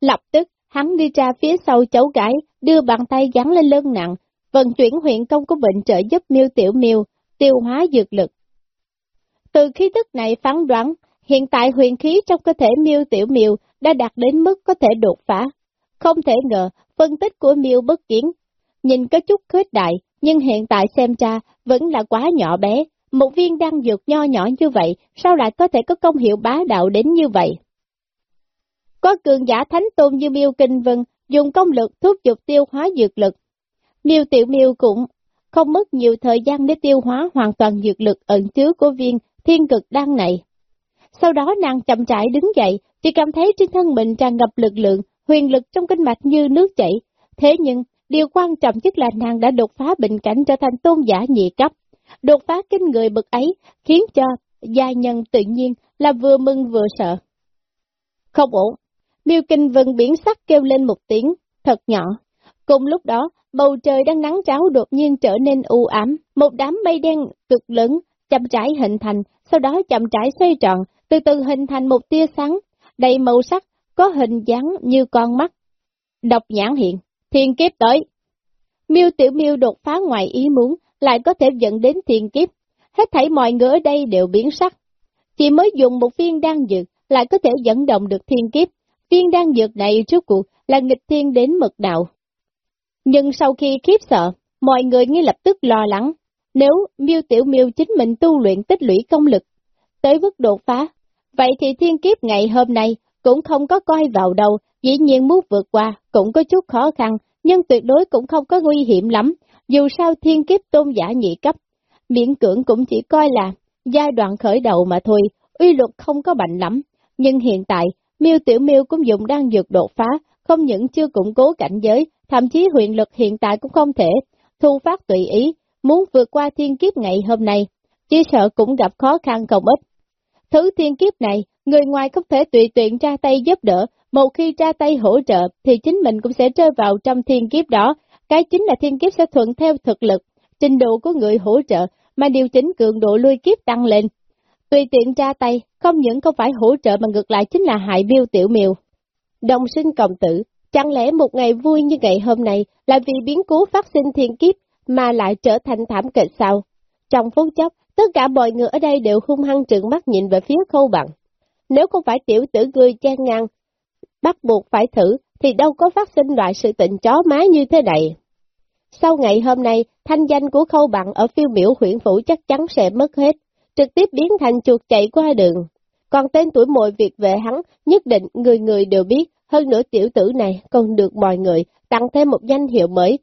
Speaker 1: Lập tức, hắn đi ra phía sau cháu gái, đưa bàn tay gắn lên lưng nặng, vận chuyển huyện công của bệnh trợ giúp miêu tiểu miêu, tiêu hóa dược lực. Từ khí tức này phán đoán, hiện tại huyền khí trong cơ thể miêu tiểu miêu đã đạt đến mức có thể đột phá. Không thể ngờ, phân tích của miêu bất kiến, nhìn có chút khuyết đại, nhưng hiện tại xem ra vẫn là quá nhỏ bé. Một viên đan dược nho nhỏ như vậy, sao lại có thể có công hiệu bá đạo đến như vậy? Có cường giả thánh tôn như miêu kinh vân, dùng công lực thúc giục tiêu hóa dược lực. Miêu tiểu miêu cũng không mất nhiều thời gian để tiêu hóa hoàn toàn dược lực ẩn chứa của viên thiên cực đan này. Sau đó nàng chậm rãi đứng dậy, chỉ cảm thấy trên thân mình tràn ngập lực lượng, huyền lực trong kinh mạch như nước chảy. Thế nhưng, điều quan trọng nhất là nàng đã đột phá bệnh cảnh trở thành tôn giả nhị cấp. Đột phá kinh người bực ấy khiến cho gia nhân tự nhiên là vừa mừng vừa sợ. Không ổn, miêu kinh vân biển sắc kêu lên một tiếng, thật nhỏ. Cùng lúc đó, bầu trời đang nắng cháo đột nhiên trở nên u ám, một đám mây đen cực lớn chậm rãi hình thành, sau đó chậm rãi xoay tròn, từ từ hình thành một tia sáng, đầy màu sắc, có hình dáng như con mắt. Độc nhãn hiện, thiên kiếp tới. Miêu Tiểu Miêu đột phá ngoài ý muốn, lại có thể dẫn đến thiên kiếp. Hết thảy mọi người ở đây đều biến sắc. Chỉ mới dùng một viên đan dược, lại có thể dẫn động được thiên kiếp. Viên đan dược này trước cuộc là nghịch thiên đến mực đạo. Nhưng sau khi khiếp sợ, mọi người ngay lập tức lo lắng. Nếu miêu tiểu miêu chính mình tu luyện tích lũy công lực, tới mức đột phá, vậy thì thiên kiếp ngày hôm nay cũng không có coi vào đâu, dĩ nhiên muốn vượt qua cũng có chút khó khăn, nhưng tuyệt đối cũng không có nguy hiểm lắm, dù sao thiên kiếp tôn giả nhị cấp, miễn cưỡng cũng chỉ coi là giai đoạn khởi đầu mà thôi, uy luật không có bệnh lắm, nhưng hiện tại, miêu tiểu miêu cũng dùng đang dược đột phá, không những chưa củng cố cảnh giới, thậm chí huyền lực hiện tại cũng không thể thu phát tùy ý, muốn vượt qua thiên kiếp ngày hôm nay, chỉ sợ cũng gặp khó khăn không ít. Thứ thiên kiếp này, người ngoài không thể tùy tiện ra tay giúp đỡ, một khi ra tay hỗ trợ thì chính mình cũng sẽ rơi vào trong thiên kiếp đó, cái chính là thiên kiếp sẽ thuận theo thực lực, trình độ của người hỗ trợ mà điều chỉnh cường độ lui kiếp tăng lên. Tùy tiện ra tay, không những không phải hỗ trợ mà ngược lại chính là hại miêu tiểu miêu. Đồng sinh cộng tử, chẳng lẽ một ngày vui như ngày hôm nay là vì biến cố phát sinh thiên kiếp mà lại trở thành thảm kịch sao? Trong phút chốc, tất cả mọi người ở đây đều hung hăng trợn mắt nhìn về phía khâu bằng. Nếu không phải tiểu tử ngươi chen ngang, bắt buộc phải thử, thì đâu có phát sinh loại sự tình chó má như thế này. Sau ngày hôm nay, thanh danh của khâu bằng ở phiêu miểu huyện phủ chắc chắn sẽ mất hết, trực tiếp biến thành chuột chạy qua đường. Còn tên tuổi mồi việc về hắn, nhất định người người đều biết, hơn nữa tiểu tử này còn được mọi người tặng thêm một danh hiệu mới,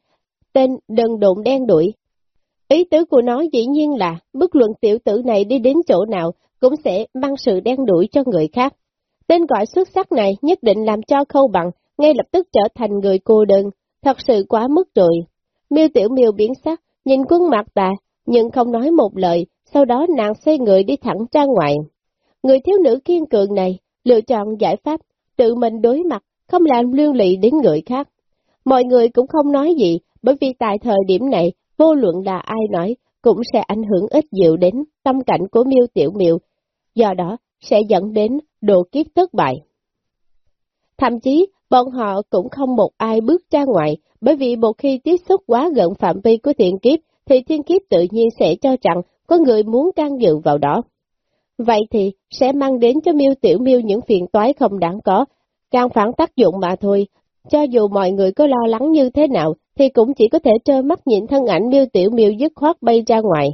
Speaker 1: tên đần độn đen đuổi. Ý tứ của nó dĩ nhiên là, bất luận tiểu tử này đi đến chỗ nào, cũng sẽ mang sự đen đuổi cho người khác. Tên gọi xuất sắc này nhất định làm cho khâu bằng, ngay lập tức trở thành người cô đơn, thật sự quá mức rồi. Miêu tiểu miêu biến sắc, nhìn quân mặt bà, nhưng không nói một lời, sau đó nàng xoay người đi thẳng ra ngoài. Người thiếu nữ kiên cường này, lựa chọn giải pháp, tự mình đối mặt, không làm liên lụy đến người khác. Mọi người cũng không nói gì, bởi vì tại thời điểm này, vô luận là ai nói, cũng sẽ ảnh hưởng ít nhiều đến tâm cảnh của miêu tiểu miêu, do đó sẽ dẫn đến độ kiếp thất bại. Thậm chí, bọn họ cũng không một ai bước ra ngoài, bởi vì một khi tiếp xúc quá gần phạm vi của thiện kiếp, thì thiên kiếp tự nhiên sẽ cho rằng có người muốn can dự vào đó. Vậy thì sẽ mang đến cho miêu tiểu miêu những phiền toái không đáng có, càng phản tác dụng mà thôi. Cho dù mọi người có lo lắng như thế nào, thì cũng chỉ có thể trơ mắt nhìn thân ảnh miêu tiểu miêu dứt khoát bay ra ngoài.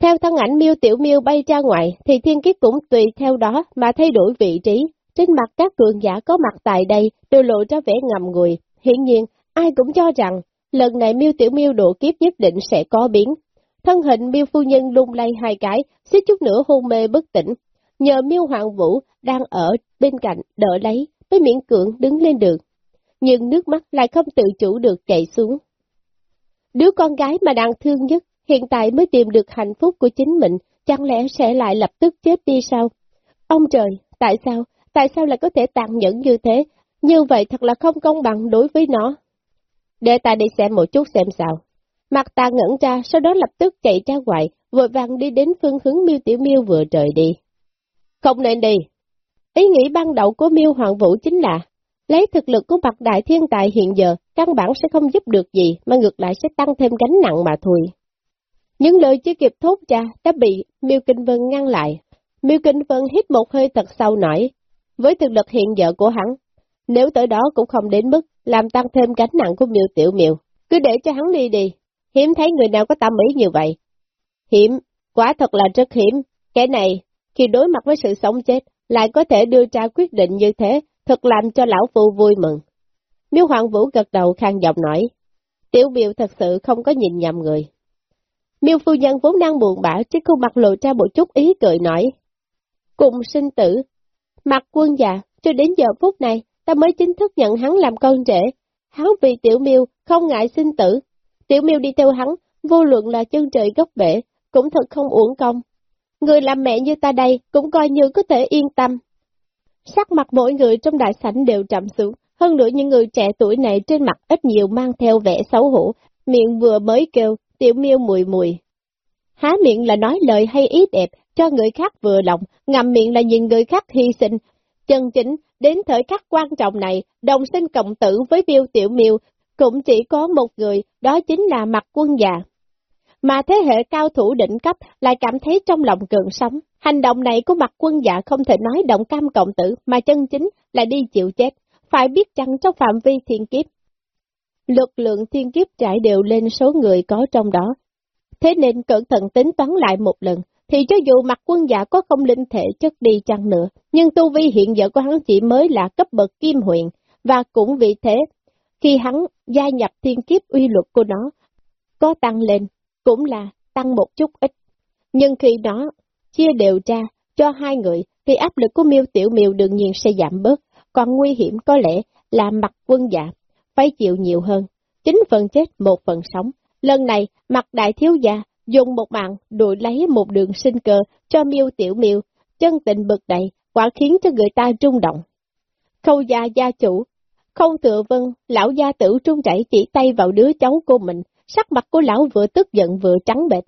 Speaker 1: Theo thân ảnh miêu tiểu miêu bay ra ngoài, thì thiên kiếp cũng tùy theo đó mà thay đổi vị trí. Trên mặt các cường giả có mặt tại đây đều lộ ra vẻ ngầm ngùi. Hiện nhiên, ai cũng cho rằng, lần này miêu tiểu miêu độ kiếp nhất định sẽ có biến. Thân hình miêu phu nhân lung lay hai cái, suýt chút nữa hôn mê bất tỉnh. Nhờ miêu hoàng vũ đang ở bên cạnh đỡ lấy, mới miễn cưỡng đứng lên được. Nhưng nước mắt lại không tự chủ được chảy xuống. Đứa con gái mà đang thương nhất, hiện tại mới tìm được hạnh phúc của chính mình, chẳng lẽ sẽ lại lập tức chết đi sao? Ông trời, tại sao, tại sao lại có thể tàn nhẫn như thế? Như vậy thật là không công bằng đối với nó. Để ta đi xem một chút xem sao. Mặt ta ngẩn ra, sau đó lập tức chạy ra ngoài, vội vàng đi đến phương hướng miêu tiểu miêu vừa rời đi. Không nên đi. Ý nghĩ ban đầu của miêu hoàng vũ chính là, lấy thực lực của bậc đại thiên tài hiện giờ, căn bản sẽ không giúp được gì, mà ngược lại sẽ tăng thêm gánh nặng mà thôi. Những lời chưa kịp thốt ra đã bị Miêu Kinh Vân ngăn lại. Miêu Kinh Vân hít một hơi thật sâu nổi. Với thực lực hiện giờ của hắn, nếu tới đó cũng không đến mức làm tăng thêm gánh nặng của Miêu Tiểu Miêu, cứ để cho hắn đi đi. Hiếm thấy người nào có tâm ý như vậy. Hiểm, quả thật là rất hiểm. Cái này, khi đối mặt với sự sống chết, lại có thể đưa ra quyết định như thế, thật làm cho lão phu vui mừng. Miêu Hoàng Vũ gật đầu khang giọng nói, Tiểu biểu thật sự không có nhìn nhầm người. Miêu phu nhân vốn đang buồn bã, trên khuôn mặt lộ ra một chút ý cười nói. Cùng sinh tử, mặt quân già, cho đến giờ phút này, ta mới chính thức nhận hắn làm con rể. Hắn vì tiểu miêu, không ngại sinh tử. Tiểu miêu đi theo hắn, vô luận là chân trời gốc bể, cũng thật không uổng công. Người làm mẹ như ta đây, cũng coi như có thể yên tâm. Sắc mặt mỗi người trong đại sảnh đều trầm xuống, hơn nữa những người trẻ tuổi này trên mặt ít nhiều mang theo vẻ xấu hổ, miệng vừa mới kêu, tiểu miêu mùi mùi. há miệng là nói lời hay ý đẹp, cho người khác vừa lòng, ngầm miệng là nhìn người khác hy sinh. Chân chính, đến thời khắc quan trọng này, đồng sinh cộng tử với miêu tiểu miêu, cũng chỉ có một người, đó chính là mặt quân già. Mà thế hệ cao thủ đỉnh cấp lại cảm thấy trong lòng cường sống. Hành động này của mặt quân dạ không thể nói động cam cộng tử, mà chân chính là đi chịu chết. Phải biết chăng trong phạm vi thiên kiếp, lực lượng thiên kiếp trải đều lên số người có trong đó. Thế nên cẩn thận tính toán lại một lần, thì cho dù mặt quân giả có không linh thể chất đi chăng nữa, nhưng tu vi hiện giờ của hắn chỉ mới là cấp bậc kim huyện, và cũng vì thế, khi hắn gia nhập thiên kiếp uy luật của nó, có tăng lên, cũng là tăng một chút ít. Nhưng khi nó chia đều ra cho hai người, thì áp lực của miêu tiểu miêu đương nhiên sẽ giảm bớt, còn nguy hiểm có lẽ là mặt quân giả phải chịu nhiều hơn, chính phần chết một phần sống. Lần này, mặt đại thiếu gia dùng một mạng đuổi lấy một đường sinh cơ cho miêu tiểu miêu, chân tình bực đầy, quả khiến cho người ta rung động. Khâu gia gia chủ, không thừa vân, lão gia tử trung chảy chỉ tay vào đứa cháu của mình, sắc mặt của lão vừa tức giận vừa trắng bệch.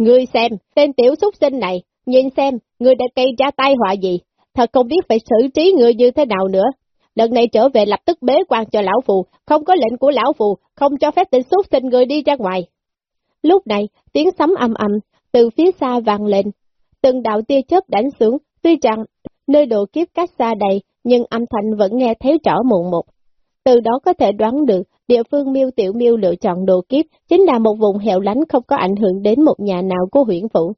Speaker 1: Ngươi xem, tên tiểu xúc sinh này, nhìn xem, ngươi đã gây ra tai họa gì, thật không biết phải xử trí ngươi như thế nào nữa. Lần này trở về lập tức bế quan cho lão phù, không có lệnh của lão phù, không cho phép tên xúc sinh người đi ra ngoài. Lúc này, tiếng sấm âm âm, từ phía xa vang lên, từng đạo tia chớp đánh xuống, tuy rằng nơi độ kiếp cách xa đầy, nhưng âm thanh vẫn nghe thấy rõ mụn một. Từ đó có thể đoán được, địa phương miêu tiểu miêu lựa chọn đồ kiếp chính là một vùng hẻo lánh không có ảnh hưởng đến một nhà nào của huyện phủ.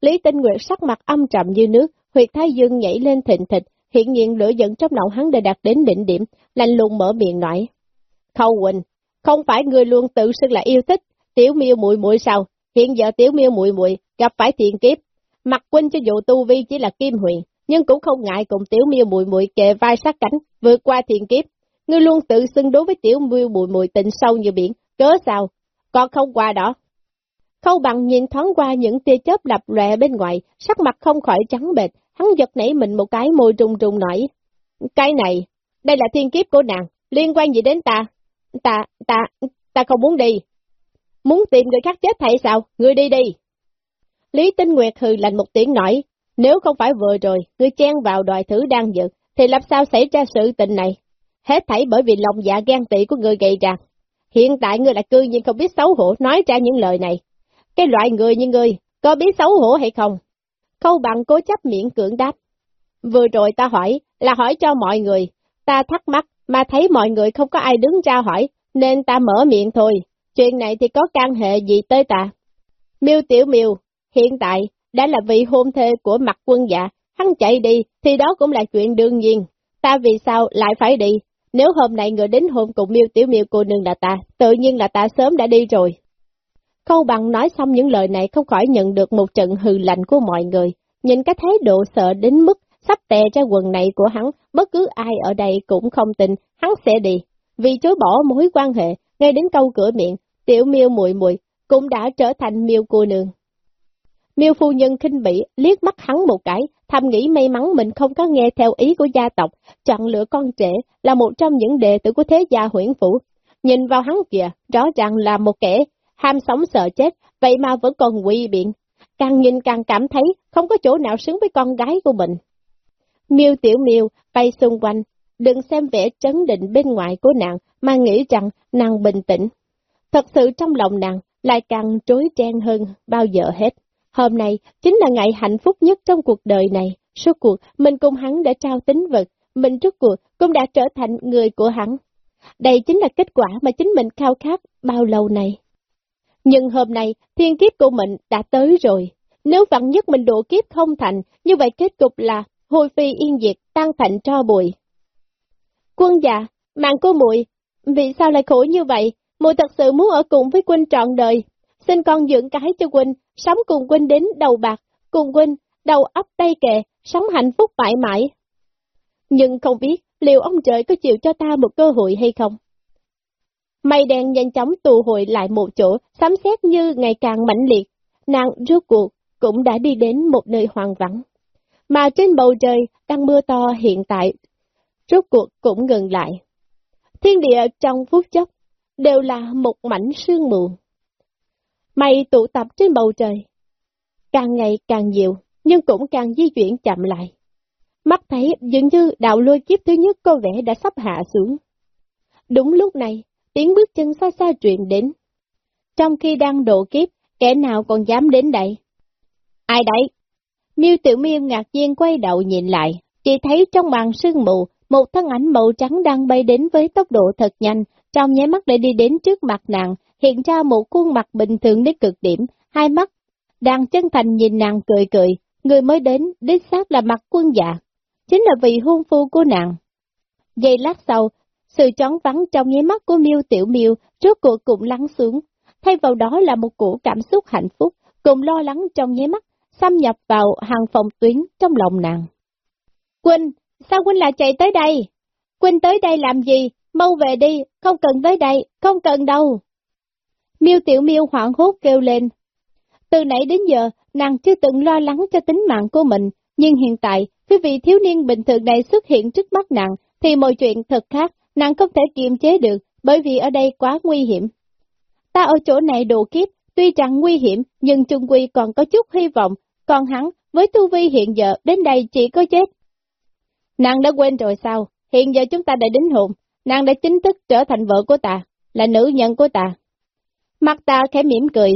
Speaker 1: Lý Tinh Nguyệt sắc mặt âm trầm như nước, huyệt thái dương nhảy lên thịnh thịt, hiện nhiên lửa giận trong lòng hắn đã đạt đến đỉnh điểm, lạnh lùng mở miệng nói. Khâu Quỳnh, không phải người luôn tự xưng là yêu thích, tiểu miêu muội muội sao, hiện giờ tiểu miêu muội muội gặp phải thiện kiếp, mặt huynh cho dù tu vi chỉ là kim huyền, nhưng cũng không ngại cùng tiểu miêu muội muội kề vai sát cánh, vượt qua thiện kiếp. Ngươi luôn tự xưng đối với tiểu mưu muội muội tình sâu như biển, cớ sao, còn không qua đó. Khâu bằng nhìn thoáng qua những tia chớp lập lòe bên ngoài, sắc mặt không khỏi trắng bệch, hắn giật nảy mình một cái môi trùng trùng nổi. Cái này, đây là thiên kiếp của nàng, liên quan gì đến ta? Ta, ta, ta không muốn đi. Muốn tìm người khác chết hay sao? Ngươi đi đi. Lý Tinh Nguyệt hừ lạnh một tiếng nói, nếu không phải vừa rồi, ngươi chen vào đòi thử đang dự, thì làm sao xảy ra sự tình này? Hết thảy bởi vì lòng dạ gan tị của người gây ra. Hiện tại người là cư nhiên không biết xấu hổ nói ra những lời này. Cái loại người như người có biết xấu hổ hay không? Câu bằng cố chấp miễn cưỡng đáp. Vừa rồi ta hỏi, là hỏi cho mọi người. Ta thắc mắc, mà thấy mọi người không có ai đứng ra hỏi, nên ta mở miệng thôi. Chuyện này thì có can hệ gì tới ta? Miêu Tiểu Miêu, hiện tại, đã là vị hôn thê của mặt quân dạ, hắn chạy đi, thì đó cũng là chuyện đương nhiên. Ta vì sao lại phải đi? Nếu hôm nay người đến hôn cùng miêu tiểu miêu cô nương là ta, tự nhiên là ta sớm đã đi rồi. Khâu bằng nói xong những lời này không khỏi nhận được một trận hừ lạnh của mọi người, nhìn cái thái độ sợ đến mức sắp tè ra quần này của hắn, bất cứ ai ở đây cũng không tin hắn sẽ đi. Vì chối bỏ mối quan hệ, ngay đến câu cửa miệng, tiểu miêu muội muội cũng đã trở thành miêu cô nương. Miêu phu nhân khinh bỉ, liếc mắt hắn một cái, thầm nghĩ may mắn mình không có nghe theo ý của gia tộc, chọn lựa con trẻ là một trong những đệ tử của thế gia huyển phủ. Nhìn vào hắn kìa, rõ ràng là một kẻ ham sống sợ chết, vậy mà vẫn còn quỳ biện. Càng nhìn càng cảm thấy không có chỗ nào xứng với con gái của mình. Miêu tiểu miêu bay xung quanh, đừng xem vẻ trấn định bên ngoài của nàng mà nghĩ rằng nàng bình tĩnh. Thật sự trong lòng nàng lại càng trối trang hơn bao giờ hết. Hôm nay chính là ngày hạnh phúc nhất trong cuộc đời này. Suốt cuộc, mình cùng hắn đã trao tính vật, mình trước cuộc cũng đã trở thành người của hắn. Đây chính là kết quả mà chính mình khao khát bao lâu này. Nhưng hôm nay, thiên kiếp của mình đã tới rồi. Nếu vặn nhất mình độ kiếp không thành, như vậy kết cục là hồi phi yên diệt, tan thành cho bụi. Quân già, mạng cô muội vì sao lại khổ như vậy? Muội thật sự muốn ở cùng với quân trọn đời. Xin con dưỡng cái cho huynh, sống cùng huynh đến đầu bạc, cùng huynh, đầu ấp tay kề, sống hạnh phúc mãi mãi. Nhưng không biết liệu ông trời có chịu cho ta một cơ hội hay không? Mây đen nhanh chóng tụ hội lại một chỗ, sấm sét như ngày càng mãnh liệt. Nàng rốt cuộc cũng đã đi đến một nơi hoang vắng. Mà trên bầu trời đang mưa to hiện tại, rốt cuộc cũng ngừng lại. Thiên địa trong phút chốc đều là một mảnh sương mù mây tụ tập trên bầu trời. Càng ngày càng nhiều, nhưng cũng càng di chuyển chậm lại. Mắt thấy dường như đạo lôi kiếp thứ nhất có vẻ đã sắp hạ xuống. Đúng lúc này, tiếng bước chân xa xa truyền đến. Trong khi đang độ kiếp, kẻ nào còn dám đến đây? Ai đấy? Miêu Tiểu Miêu ngạc nhiên quay đầu nhìn lại, chỉ thấy trong màn sương mù, một thân ảnh màu trắng đang bay đến với tốc độ thật nhanh, trong nháy mắt để đi đến trước mặt nàng, hiện ra một khuôn mặt bình thường đến cực điểm, hai mắt đang chân thành nhìn nàng cười cười, người mới đến, đích xác là mặt quân dạ, chính là vị hôn phu của nàng. Giây lát sau, sự trón vắng trong nháy mắt của miêu tiểu miêu rốt cuộc cũng lắng xuống, thay vào đó là một cổ cảm xúc hạnh phúc, cùng lo lắng trong nháy mắt, xâm nhập vào hàng phòng tuyến trong lòng nàng. Quỳnh, sao Quỳnh lại chạy tới đây? Quỳnh tới đây làm gì? Mau về đi, không cần tới đây, không cần đâu. Miêu Tiểu Miêu hoảng hốt kêu lên. Từ nãy đến giờ, nàng chưa từng lo lắng cho tính mạng của mình, nhưng hiện tại, khi vị thiếu niên bình thường này xuất hiện trước mắt nàng, thì mọi chuyện thật khác, nàng không thể kiềm chế được, bởi vì ở đây quá nguy hiểm. Ta ở chỗ này đồ kiếp, tuy rằng nguy hiểm, nhưng trung quy còn có chút hy vọng, còn hắn, với tu vi hiện giờ, đến đây chỉ có chết. Nàng đã quên rồi sao? Hiện giờ chúng ta đã đính hồn, nàng đã chính thức trở thành vợ của ta, là nữ nhân của ta. Mặt ta khẽ mỉm cười.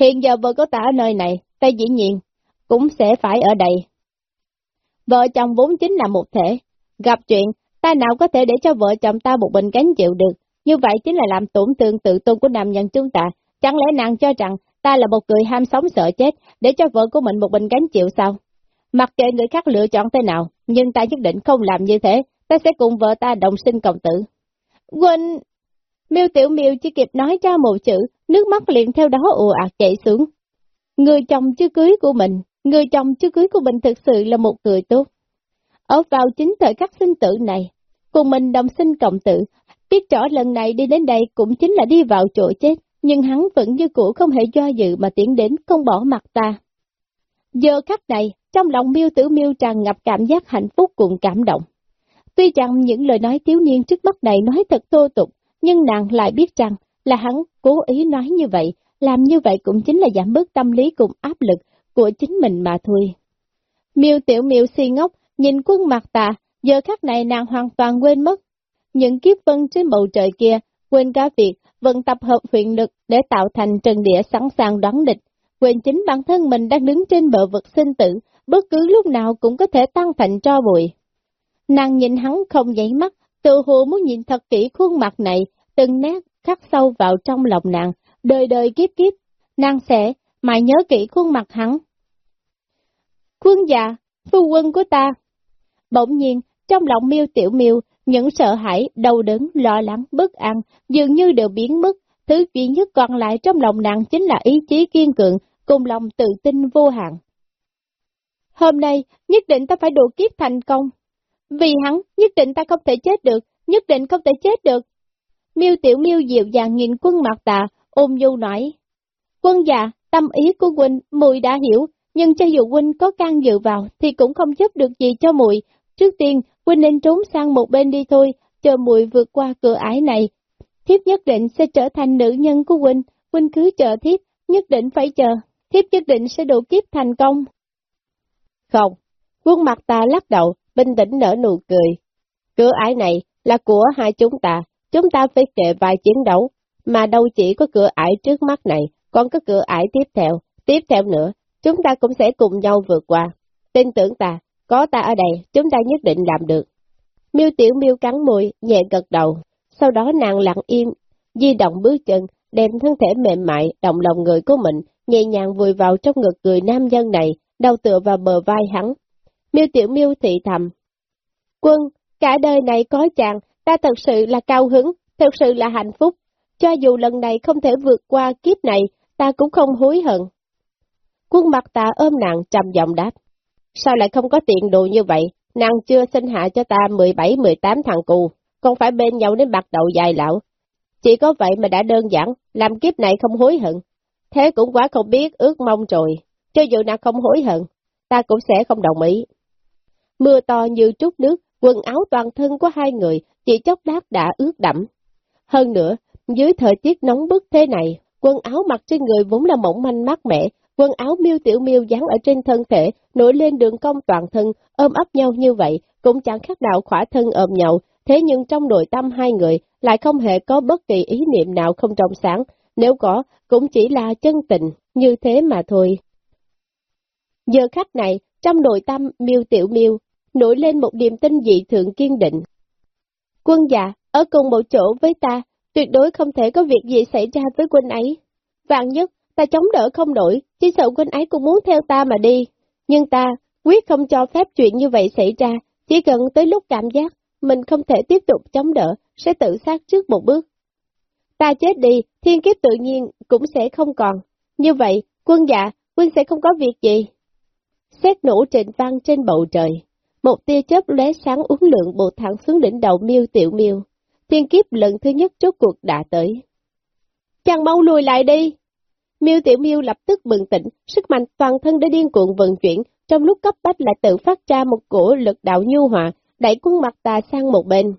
Speaker 1: Hiện giờ vợ của ta ở nơi này, ta dĩ nhiên, cũng sẽ phải ở đây. Vợ chồng vốn chính là một thể, gặp chuyện, ta nào có thể để cho vợ chồng ta một mình gánh chịu được, như vậy chính là làm tổn thương tự tôn của nam nhân chúng ta, chẳng lẽ nàng cho rằng ta là một người ham sống sợ chết, để cho vợ của mình một mình gánh chịu sao? Mặc kệ người khác lựa chọn thế nào, nhưng ta nhất định không làm như thế, ta sẽ cùng vợ ta đồng sinh cộng tử. Quỳnh! Miêu Tiểu Miêu chỉ kịp nói ra một chữ, nước mắt liền theo đó ồ ạt chảy xuống. Người chồng chưa cưới của mình, người chồng chưa cưới của mình thực sự là một người tốt. Ở vào chính thời khắc sinh tử này, cùng mình đồng sinh cộng tử, biết rõ lần này đi đến đây cũng chính là đi vào chỗ chết, nhưng hắn vẫn như cũ không hề do dự mà tiến đến không bỏ mặt ta. Giờ khắc này, trong lòng miêu tử miêu tràn ngập cảm giác hạnh phúc cùng cảm động. Tuy rằng những lời nói thiếu niên trước mắt này nói thật thô tục, nhưng nàng lại biết rằng là hắn cố ý nói như vậy, làm như vậy cũng chính là giảm bớt tâm lý cùng áp lực của chính mình mà thôi. Miêu tiểu miêu si ngốc, nhìn quân mặt tà, giờ khắc này nàng hoàn toàn quên mất. Những kiếp vân trên bầu trời kia, quên cả việc vận tập hợp huyện lực để tạo thành trần địa sẵn sàng đón địch, quên chính bản thân mình đang đứng trên bờ vực sinh tử, bất cứ lúc nào cũng có thể tan thành cho bụi. Nàng nhìn hắn không nhảy mắt, tự hồ muốn nhìn thật kỹ khuôn mặt này, từng nét khắc sâu vào trong lòng nàng, đời đời kiếp kiếp, nàng sẽ mãi nhớ kỹ khuôn mặt hắn. Quân già, phu quân của ta. Bỗng nhiên, trong lòng miêu tiểu miêu, những sợ hãi, đau đớn, lo lắng, bất an, dường như đều biến mất, thứ duy nhất còn lại trong lòng nàng chính là ý chí kiên cường, cùng lòng tự tin vô hạn. Hôm nay, nhất định ta phải độ kiếp thành công. Vì hắn, nhất định ta không thể chết được, nhất định không thể chết được. Miêu Tiểu Miêu dịu dàng nhìn quân mặt tà, ôm nhu nói. Quân già, tâm ý của huynh, mùi đã hiểu, nhưng cho dù huynh có can dự vào, thì cũng không giúp được gì cho mùi. Trước tiên, huynh nên trốn sang một bên đi thôi, chờ mùi vượt qua cửa ải này. Thiếp nhất định sẽ trở thành nữ nhân của huynh, huynh cứ chờ thiếp, nhất định phải chờ, thiếp nhất định sẽ độ kiếp thành công. Không, quân mặt ta lắc đầu, bình tĩnh nở nụ cười. Cửa ải này là của hai chúng ta, chúng ta phải kề vài chiến đấu, mà đâu chỉ có cửa ải trước mắt này, còn có cửa ải tiếp theo, tiếp theo nữa, chúng ta cũng sẽ cùng nhau vượt qua. Tin tưởng ta, có ta ở đây, chúng ta nhất định làm được. Miêu tiểu miêu cắn môi, nhẹ gật đầu, sau đó nàng lặng im, di động bước chân, đem thân thể mềm mại, động lòng người của mình, nhẹ nhàng vùi vào trong ngực người nam nhân này, đầu tựa vào bờ vai hắn. Miêu tiểu miêu thị thầm. Quân, cả đời này có chàng, ta thật sự là cao hứng, thật sự là hạnh phúc. Cho dù lần này không thể vượt qua kiếp này, ta cũng không hối hận. Quân mặt ta ôm nàng trầm giọng đáp. Sao lại không có tiện đồ như vậy? Nàng chưa sinh hạ cho ta 17-18 thằng cù, còn phải bên nhau đến bạc đầu dài lão. Chỉ có vậy mà đã đơn giản, làm kiếp này không hối hận. Thế cũng quá không biết ước mong rồi. Cho dù nàng không hối hận, ta cũng sẽ không đồng ý. Mưa to như trút nước, quần áo toàn thân của hai người chỉ chốc lát đã ướt đẫm. Hơn nữa, dưới thời tiết nóng bức thế này, quần áo mặc trên người vốn là mỏng manh mát mẻ, quần áo miêu tiểu miêu dán ở trên thân thể, nổi lên đường cong toàn thân, ôm ấp nhau như vậy, cũng chẳng khác nào khỏa thân ôm nhau, thế nhưng trong nội tâm hai người lại không hề có bất kỳ ý niệm nào không trong sáng, nếu có, cũng chỉ là chân tình, như thế mà thôi. Giờ khắc này, trong nội tâm miêu tiểu miêu, nổi lên một niềm tin dị thượng kiên định. Quân dạ, ở cùng một chỗ với ta, tuyệt đối không thể có việc gì xảy ra với quân ấy. Vạn nhất, ta chống đỡ không nổi, chỉ sợ quân ấy cũng muốn theo ta mà đi. Nhưng ta, quyết không cho phép chuyện như vậy xảy ra, chỉ cần tới lúc cảm giác, mình không thể tiếp tục chống đỡ, sẽ tự sát trước một bước. Ta chết đi, thiên kiếp tự nhiên cũng sẽ không còn. Như vậy, quân dạ, quân sẽ không có việc gì. Xét nổ trịnh vang trên bầu trời. Một tia chớp lóe sáng uốn lượng bộ thẳng xuống đỉnh đầu miêu tiểu miêu. Thiên kiếp lần thứ nhất chốt cuộc đã tới. Chàng mau lùi lại đi! Miêu tiểu miêu lập tức bừng tỉnh, sức mạnh toàn thân đã điên cuộn vận chuyển, trong lúc cấp bách lại tự phát ra một cổ lực đạo nhu hòa, đẩy quân mặt tà sang một bên.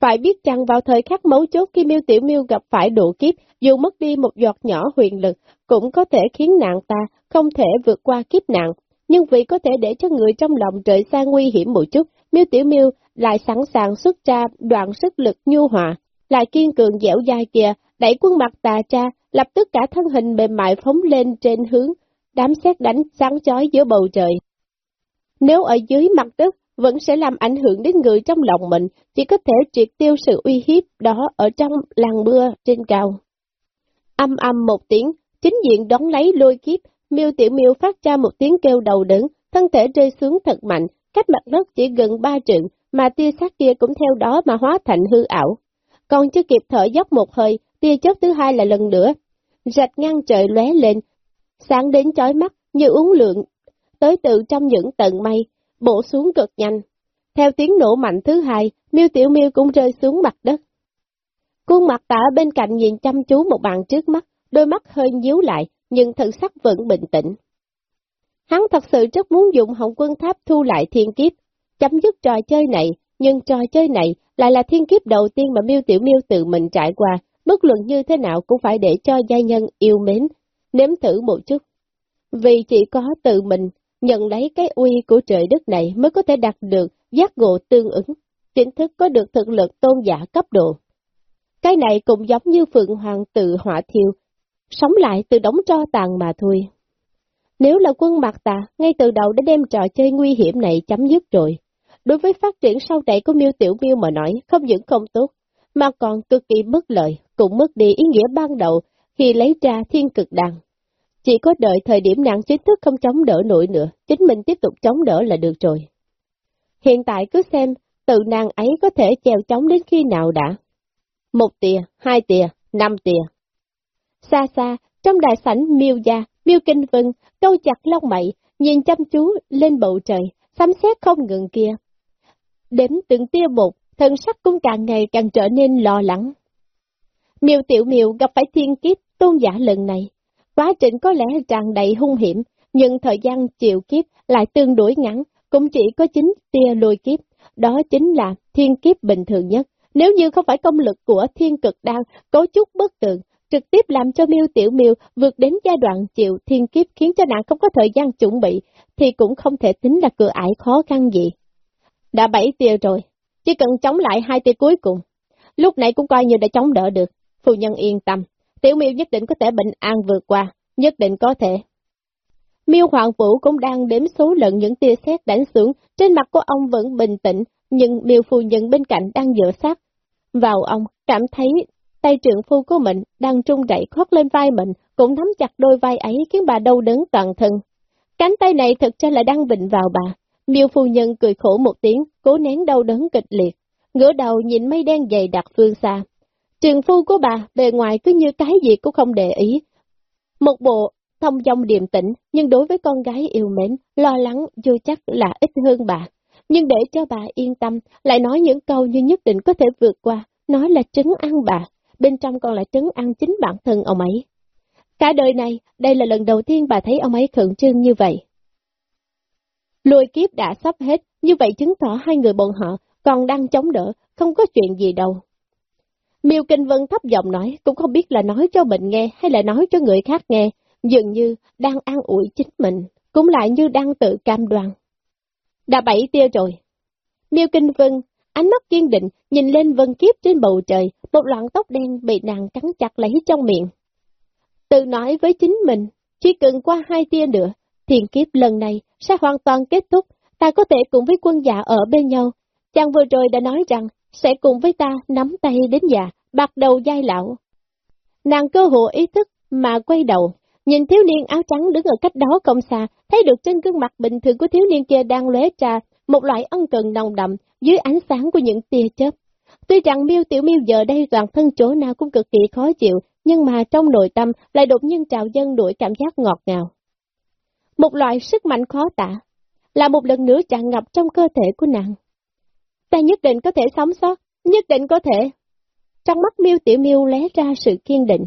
Speaker 1: Phải biết rằng vào thời khắc mấu chốt khi miêu tiểu miêu gặp phải độ kiếp, dù mất đi một giọt nhỏ huyền lực, cũng có thể khiến nạn ta không thể vượt qua kiếp nạn. Nhưng vì có thể để cho người trong lòng trời xa nguy hiểm một chút, miêu tiểu miêu lại sẵn sàng xuất ra đoạn sức lực nhu hòa, lại kiên cường dẻo dai kia, đẩy quân mặt tà cha, lập tức cả thân hình mềm mại phóng lên trên hướng, đám xét đánh sáng chói giữa bầu trời. Nếu ở dưới mặt đất, vẫn sẽ làm ảnh hưởng đến người trong lòng mình, chỉ có thể triệt tiêu sự uy hiếp đó ở trong làng mưa trên cao. Âm âm một tiếng, chính diện đón lấy lôi kiếp, miêu tiểu miêu phát ra một tiếng kêu đầu đớn, thân thể rơi xuống thật mạnh, cách mặt đất chỉ gần ba trượng, mà tia sát kia cũng theo đó mà hóa thành hư ảo. Còn chưa kịp thở dốc một hơi, tia chớp thứ hai là lần nữa, rạch ngăn trời lóe lên, sáng đến chói mắt như uống lượng, tới từ trong những tầng mây, bổ xuống cực nhanh. Theo tiếng nổ mạnh thứ hai, miêu tiểu miêu cũng rơi xuống mặt đất. Khuôn mặt tả bên cạnh nhìn chăm chú một bàn trước mắt, đôi mắt hơi nhíu lại, nhưng thần sắc vẫn bình tĩnh. Hắn thật sự rất muốn dùng hồng quân tháp thu lại thiên kiếp, chấm dứt trò chơi này, nhưng trò chơi này lại là thiên kiếp đầu tiên mà miêu tiểu miêu tự mình trải qua, bất luận như thế nào cũng phải để cho gia nhân yêu mến, nếm thử một chút. Vì chỉ có tự mình nhận lấy cái uy của trời đất này mới có thể đạt được giác ngộ tương ứng, chính thức có được thực lực tôn giả cấp độ. Cái này cũng giống như Phượng Hoàng tự hỏa thiêu, sống lại từ đống tro tàn mà thôi. Nếu là quân mặt tà, ngay từ đầu đã đem trò chơi nguy hiểm này chấm dứt rồi. Đối với phát triển sau này của miêu tiểu miêu mà nói, không những không tốt, mà còn cực kỳ bất lợi, cũng mất đi ý nghĩa ban đầu khi lấy ra thiên cực đằng. Chỉ có đợi thời điểm nạn chính thức không chống đỡ nổi nữa, chính mình tiếp tục chống đỡ là được rồi. Hiện tại cứ xem, tự nàng ấy có thể chèo chống đến khi nào đã. Một tìa, hai tìa, năm tìa. Xa xa, trong đại sảnh miêu gia, miêu kinh vân, câu chặt lông mậy, nhìn chăm chú lên bầu trời, sắm xét không ngừng kia. Đếm từng tia một, thân sắc cũng càng ngày càng trở nên lo lắng. Miêu tiểu miêu gặp phải thiên kiếp tôn giả lần này, Quá trình có lẽ tràn đầy hung hiểm, nhưng thời gian chịu kiếp lại tương đối ngắn, cũng chỉ có chính tia lôi kiếp, đó chính là thiên kiếp bình thường nhất. Nếu như không phải công lực của thiên cực đan cấu trúc bất tường, trực tiếp làm cho miêu tiểu miêu vượt đến giai đoạn chịu thiên kiếp khiến cho nàng không có thời gian chuẩn bị, thì cũng không thể tính là cửa ải khó khăn gì. Đã bảy tia rồi, chỉ cần chống lại hai tia cuối cùng. Lúc này cũng coi như đã chống đỡ được, phu nhân yên tâm, Tiểu miêu nhất định có thể bình an vượt qua, nhất định có thể. Miêu Hoàng Vũ cũng đang đếm số lần những tia sét đánh xuống, trên mặt của ông vẫn bình tĩnh, nhưng miêu phu nhân bên cạnh đang dựa sát vào ông, cảm thấy tay trượng phu của mình đang trung đẩy khoát lên vai mình, cũng nắm chặt đôi vai ấy khiến bà đau đớn toàn thân. Cánh tay này thực ra là đang bệnh vào bà. Miêu phu nhân cười khổ một tiếng, cố nén đau đớn kịch liệt, ngửa đầu nhìn mây đen dày đặc phương xa, Trường phu của bà, bề ngoài cứ như cái gì cũng không để ý. Một bộ thông dong điềm tĩnh, nhưng đối với con gái yêu mến, lo lắng vô chắc là ít hơn bà. Nhưng để cho bà yên tâm, lại nói những câu như nhất định có thể vượt qua, nói là trấn an bà, bên trong còn lại trấn ăn chính bản thân ông ấy. Cả đời này, đây là lần đầu tiên bà thấy ông ấy khẩn trương như vậy. Lùi kiếp đã sắp hết, như vậy chứng tỏ hai người bọn họ còn đang chống đỡ, không có chuyện gì đâu. Miêu Kinh Vân thấp giọng nói, cũng không biết là nói cho mình nghe hay là nói cho người khác nghe, dường như đang an ủi chính mình, cũng lại như đang tự cam đoan. Đã bảy tiêu rồi. Miêu Kinh Vân, ánh mắt kiên định, nhìn lên vân kiếp trên bầu trời, một loạn tóc đen bị nàng cắn chặt lấy trong miệng. Tự nói với chính mình, chỉ cần qua hai tia nữa, thiền kiếp lần này sẽ hoàn toàn kết thúc, ta có thể cùng với quân già ở bên nhau. Chàng vừa rồi đã nói rằng, sẽ cùng với ta nắm tay đến già, bạc đầu dai lão. Nàng cơ hộ ý thức mà quay đầu, nhìn thiếu niên áo trắng đứng ở cách đó không xa, thấy được trên gương mặt bình thường của thiếu niên kia đang lóe trà, một loại ân cần nồng đậm dưới ánh sáng của những tia chớp. Tuy rằng miêu tiểu miêu giờ đây toàn thân chỗ nào cũng cực kỳ khó chịu, nhưng mà trong nội tâm lại đột nhiên trào dân đuổi cảm giác ngọt ngào. Một loại sức mạnh khó tả, là một lần nữa tràn ngập trong cơ thể của nàng. Ta nhất định có thể sống sót, nhất định có thể. Trong mắt miêu tiểu miêu lé ra sự kiên định.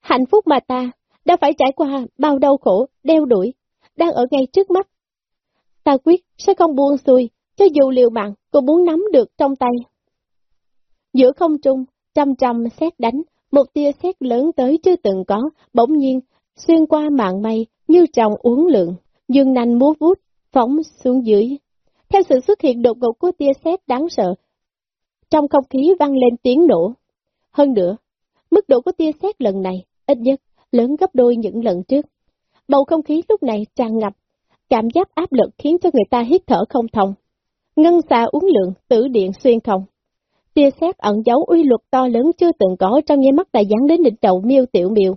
Speaker 1: Hạnh phúc mà ta đã phải trải qua bao đau khổ, đeo đuổi, đang ở ngay trước mắt. Ta quyết sẽ không buông xuôi, cho dù liều mạng cũng muốn nắm được trong tay. Giữa không trung, trăm trăm xét đánh, một tia xét lớn tới chưa từng có, bỗng nhiên, xuyên qua mạng mây như tròng uống lượng, dương nành múa vút, phóng xuống dưới. Theo sự xuất hiện đột ngột của tia xét đáng sợ, trong không khí vang lên tiếng nổ. Hơn nữa, mức độ của tia xét lần này, ít nhất, lớn gấp đôi những lần trước. Bầu không khí lúc này tràn ngập, cảm giác áp lực khiến cho người ta hít thở không thông. Ngân xà uống lượng, tử điện xuyên không. Tia xét ẩn giấu uy luật to lớn chưa từng có trong nháy mắt đã dán đến đỉnh đầu miêu tiểu miêu.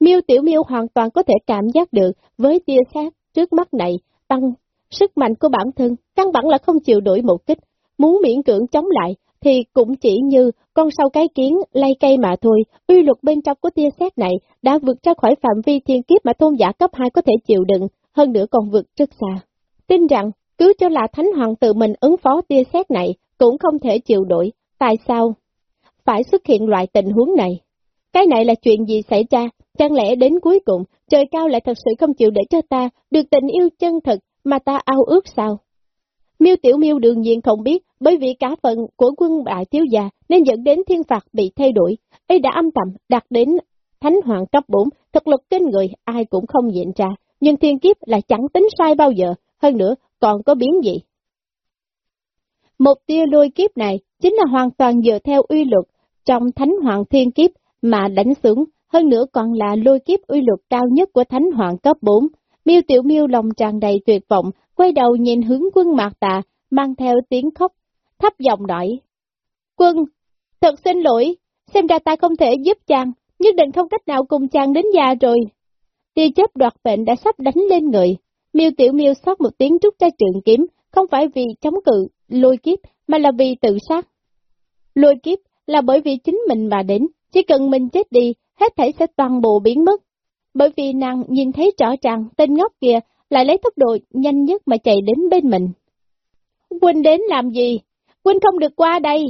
Speaker 1: Miêu tiểu miêu hoàn toàn có thể cảm giác được với tia xét trước mắt này tăng sức mạnh của bản thân, căn bản là không chịu đổi một kích, muốn miễn cưỡng chống lại thì cũng chỉ như con sâu cái kiến lay cây mà thôi, uy luật bên trong của tia xét này đã vượt ra khỏi phạm vi thiên kiếp mà tôn giả cấp 2 có thể chịu đựng, hơn nữa còn vượt rất xa. Tin rằng, cứ cho là Thánh Hoàng tự mình ứng phó tia xét này, cũng không thể chịu đổi, tại sao? Phải xuất hiện loại tình huống này. Cái này là chuyện gì xảy ra, chẳng lẽ đến cuối cùng, trời cao lại thật sự không chịu để cho ta được tình yêu chân thật mà ta ao ước sao? Miêu Tiểu Miêu đương nhiên không biết, bởi vì cả phận của quân đại thiếu gia nên dẫn đến thiên phạt bị thay đổi, ấy đã âm thầm đạt đến thánh hoàng cấp 4, thực lực trên người ai cũng không diện ra, nhưng thiên kiếp lại chẳng tính sai bao giờ, hơn nữa còn có biến gì. Một tia lôi kiếp này chính là hoàn toàn dựa theo uy luật trong thánh hoàng thiên kiếp mà đánh xuống, hơn nữa còn là lôi kiếp uy luật cao nhất của thánh hoàng cấp 4. Miêu Tiểu Miêu lòng tràn đầy tuyệt vọng, quay đầu nhìn hướng quân mạc tà, mang theo tiếng khóc, thấp giọng nói. Quân, thật xin lỗi, xem ra ta không thể giúp chàng, nhất định không cách nào cùng chàng đến già rồi. Tia chớp đoạt bệnh đã sắp đánh lên người, miêu tiểu miêu sót một tiếng rút ra trường kiếm, không phải vì chống cự, lôi kiếp, mà là vì tự sát. Lôi kiếp là bởi vì chính mình mà đến, chỉ cần mình chết đi, hết thảy sẽ toàn bộ biến mất. Bởi vì nàng nhìn thấy rõ ràng tên ngốc kia lại lấy tốc độ nhanh nhất mà chạy đến bên mình. Quỳnh đến làm gì? Quỳnh không được qua đây.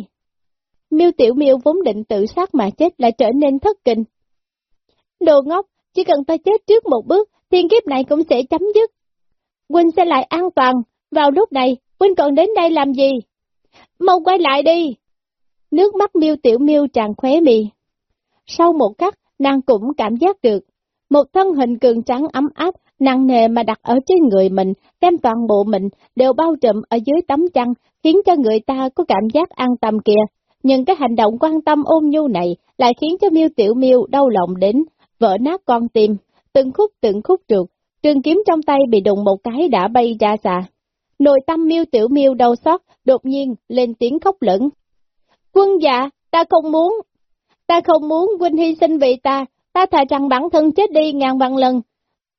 Speaker 1: Miêu Tiểu Miêu vốn định tự sát mà chết lại trở nên thất kinh. Đồ ngốc, chỉ cần ta chết trước một bước, thiên kiếp này cũng sẽ chấm dứt. Huynh sẽ lại an toàn, vào lúc này, Huynh còn đến đây làm gì? Mau quay lại đi! Nước mắt miêu tiểu miêu tràn khóe mì. Sau một khắc, nàng cũng cảm giác được, một thân hình cường trắng ấm áp nặng nề mà đặt ở trên người mình, đem toàn bộ mình đều bao trùm ở dưới tấm chăn, khiến cho người ta có cảm giác an tâm kìa. Nhưng cái hành động quan tâm ôm nhu này lại khiến cho miêu tiểu miêu đau lòng đến, vỡ nát con tim, từng khúc từng khúc trượt, trường kiếm trong tay bị đụng một cái đã bay ra xa. Nội tâm miêu tiểu miêu đau xót, đột nhiên lên tiếng khóc lẫn. Quân dạ, ta không muốn, ta không muốn huynh hy sinh vì ta, ta thà rằng bản thân chết đi ngàn vạn lần,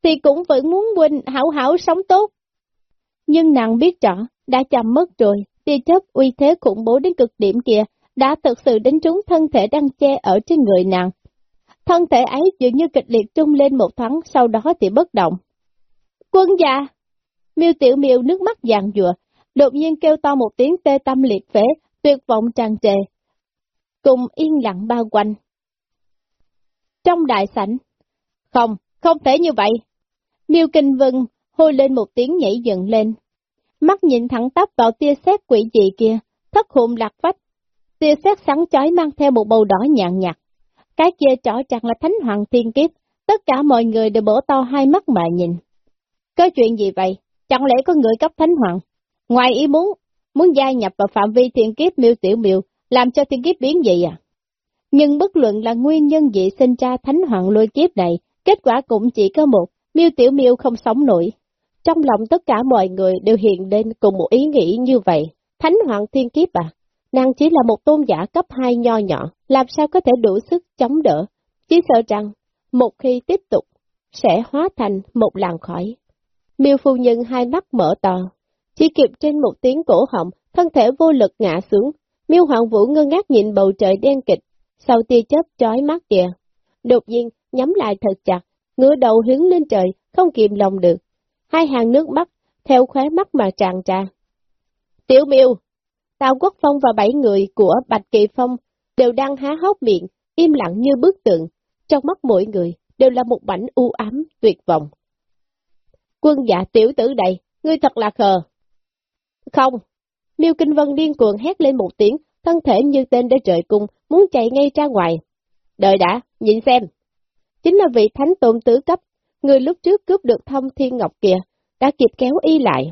Speaker 1: thì cũng vẫn muốn huynh hảo hảo sống tốt. Nhưng nàng biết rõ, đã chầm mất rồi, tia chớp uy thế khủng bố đến cực điểm kia, đã thực sự đánh trúng thân thể đang che ở trên người nàng. Thân thể ấy dường như kịch liệt trung lên một thoáng, sau đó thì bất động. Quân già! Miêu tiểu miêu nước mắt vàng dùa, đột nhiên kêu to một tiếng tê tâm liệt phế, tuyệt vọng tràn trề, cùng yên lặng bao quanh. Trong đại sảnh, không, không thể như vậy. Miêu Kinh Vân hôi lên một tiếng nhảy dựng lên. Mắt nhìn thẳng tắp vào tia sét quỷ dị kia, thất hồn lạc phách. tia xét sáng chói mang theo một bầu đỏ nhàn nhạt. Cái kia rõ chặt là thánh hoàng thiên kiếp, tất cả mọi người đều bổ to hai mắt mà nhìn. Có chuyện gì vậy? Chẳng lẽ có người cấp thánh hoàng? Ngoài ý muốn, muốn gia nhập vào phạm vi thiên kiếp miêu tiểu miêu, làm cho thiên kiếp biến gì à? Nhưng bất luận là nguyên nhân gì sinh ra thánh hoàng lôi kiếp này, kết quả cũng chỉ có một, miêu tiểu miêu không sống nổi. Trong lòng tất cả mọi người đều hiện lên cùng một ý nghĩ như vậy. Thánh hoàng thiên kiếp à? Nàng chỉ là một tôn giả cấp 2 nho nhỏ, làm sao có thể đủ sức chống đỡ? Chỉ sợ rằng, một khi tiếp tục, sẽ hóa thành một làn khói. Miêu phu nhân hai mắt mở to, chỉ kịp trên một tiếng cổ họng, thân thể vô lực ngã xuống. Miêu Hoàng Vũ ngơ ngác nhìn bầu trời đen kịch, sau tia chớp chói mắt kìa. Đột nhiên, nhắm lại thật chặt, ngửa đầu hướng lên trời, không kìm lòng được. Hai hàng nước mắt, theo khóe mắt mà tràn ra. Tiểu miêu! Tào Quốc Phong và bảy người của Bạch Kỳ Phong đều đang há hốc miệng, im lặng như bức tượng. Trong mắt mỗi người đều là một mảnh u ám, tuyệt vọng. Quân dạ tiểu tử đây, ngươi thật là khờ. Không! Miêu Kinh Vân điên cuồng hét lên một tiếng, thân thể như tên để trời cung, muốn chạy ngay ra ngoài. Đợi đã, nhìn xem. Chính là vị thánh tôn tứ cấp, người lúc trước cướp được thông thiên ngọc kìa, đã kịp kéo y lại.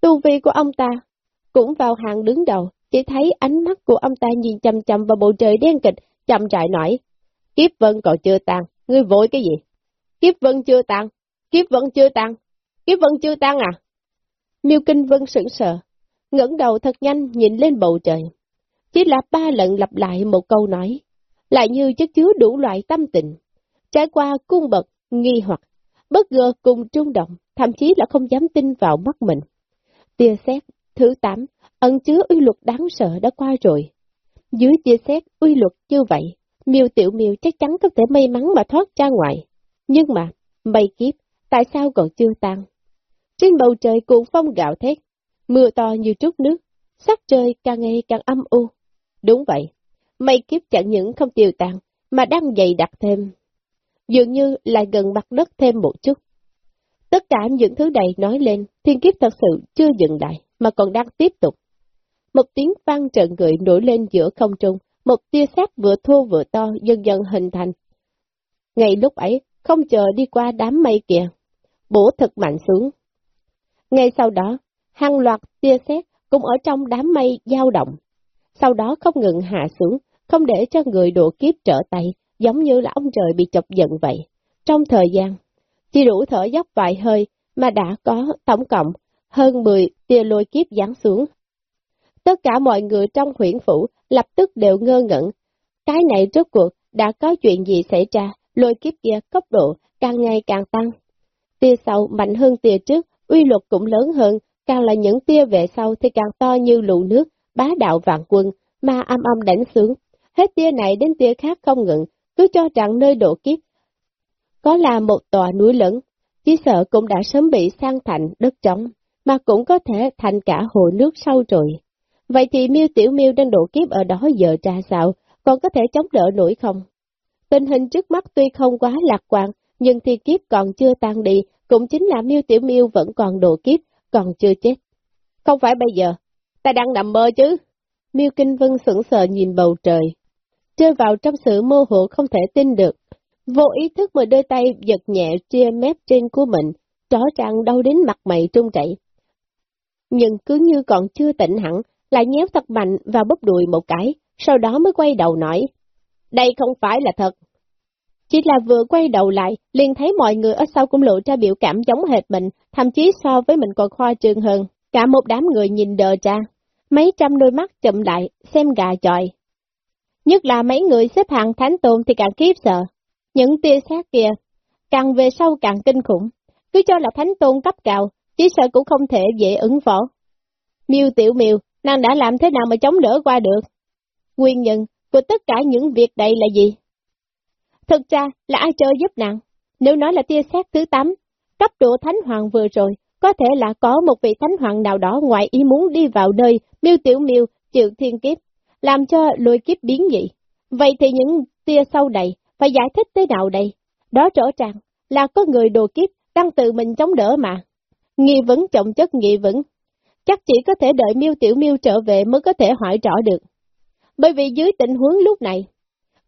Speaker 1: Tu vi của ông ta cũng vào hàng đứng đầu, chỉ thấy ánh mắt của ông ta nhìn chầm chầm vào bầu trời đen kịch, chậm rãi nói. Kiếp vân còn chưa tan, ngươi vội cái gì? Kiếp vân chưa tan, kiếp vân chưa tan, kiếp vân chưa tan à? Miêu Kinh Vân sững sờ, ngẩng đầu thật nhanh nhìn lên bầu trời. Chỉ là ba lần lặp lại một câu nói, lại như chất chứa đủ loại tâm tình. Trải qua cung bậc, nghi hoặc, bất ngờ cùng trung động, thậm chí là không dám tin vào mắt mình. Tia xét, thứ tám, ẩn chứa uy luật đáng sợ đã qua rồi. Dưới tia xét uy luật như vậy, miêu tiểu miêu chắc chắn có thể may mắn mà thoát ra ngoài. Nhưng mà, mây kiếp, tại sao còn chưa tan? Trên bầu trời cuộn phong gạo thét, mưa to như trút nước, sắc trời càng ngày càng âm u. Đúng vậy, mây kiếp chẳng những không tiêu tan, mà đang dày đặc thêm. Dường như lại gần mặt đất thêm một chút. Tất cả những thứ này nói lên, thiên kiếp thật sự chưa dừng lại, mà còn đang tiếp tục. Một tiếng vang trận gợi nổi lên giữa không trung, một tia sét vừa thô vừa to dần dần hình thành. Ngay lúc ấy, không chờ đi qua đám mây kìa, bổ thật mạnh xuống. Ngay sau đó, hàng loạt tia sét cũng ở trong đám mây dao động. Sau đó không ngừng hạ xuống, không để cho người độ kiếp trở tay, giống như là ông trời bị chọc giận vậy. Trong thời gian, chỉ đủ thở dốc vài hơi mà đã có tổng cộng hơn 10 tia lôi kiếp giáng xuống. Tất cả mọi người trong huyện phủ lập tức đều ngơ ngẩn. Cái này rốt cuộc đã có chuyện gì xảy ra, lôi kiếp kia cấp độ càng ngày càng tăng. Tia sau mạnh hơn tia trước, uy luật cũng lớn hơn, càng là những tia về sau thì càng to như lụ nước, bá đạo vạn quân, ma âm âm đánh xuống. Hết tia này đến tia khác không ngừng, cứ cho rằng nơi độ kiếp. Có là một tòa núi lớn, chỉ sợ cũng đã sớm bị sang thành đất trống, mà cũng có thể thành cả hồ nước sâu rồi. Vậy thì miêu tiểu miêu đang độ kiếp ở đó giờ ra sao, còn có thể chống đỡ nổi không? Tình hình trước mắt tuy không quá lạc quan, nhưng thi kiếp còn chưa tan đi, cũng chính là miêu tiểu miêu vẫn còn đồ kiếp, còn chưa chết. Không phải bây giờ, ta đang nằm mơ chứ. Miêu Kinh Vân sững sờ nhìn bầu trời, rơi vào trong sự mơ hồ không thể tin được. Vô ý thức mà đôi tay giật nhẹ chia mép trên của mình, rõ ràng đau đến mặt mày trung chảy. Nhưng cứ như còn chưa tỉnh hẳn, lại nhéo thật mạnh và bóp đùi một cái, sau đó mới quay đầu nói, đây không phải là thật. Chỉ là vừa quay đầu lại, liền thấy mọi người ở sau cũng lộ ra biểu cảm giống hệt mình, thậm chí so với mình còn khoa trương hơn. Cả một đám người nhìn đờ ra, mấy trăm đôi mắt chậm lại, xem gà chọi. Nhất là mấy người xếp hàng thánh tôn thì càng kiếp sợ. Những tia sát kia, càng về sau càng kinh khủng. Cứ cho là thánh tôn cấp cao, chỉ sợ cũng không thể dễ ứng phó. Miêu tiểu miêu, nàng đã làm thế nào mà chống đỡ qua được? Nguyên nhân của tất cả những việc đây là gì? Thực ra là ai chơi giúp nàng? Nếu nói là tia xét thứ 8, cấp độ thánh hoàng vừa rồi, có thể là có một vị thánh hoàng nào đó ngoại ý muốn đi vào nơi miêu tiểu miêu chịu thiên kiếp, làm cho lôi kiếp biến dị. Vậy thì những tia sau này phải giải thích thế nào đây? Đó rõ ràng là có người đồ kiếp đang tự mình chống đỡ mà. Nghi vấn trọng chất nghi vấn. Chắc chỉ có thể đợi miêu tiểu miêu trở về mới có thể hỏi rõ được. bởi vì dưới tình huống lúc này,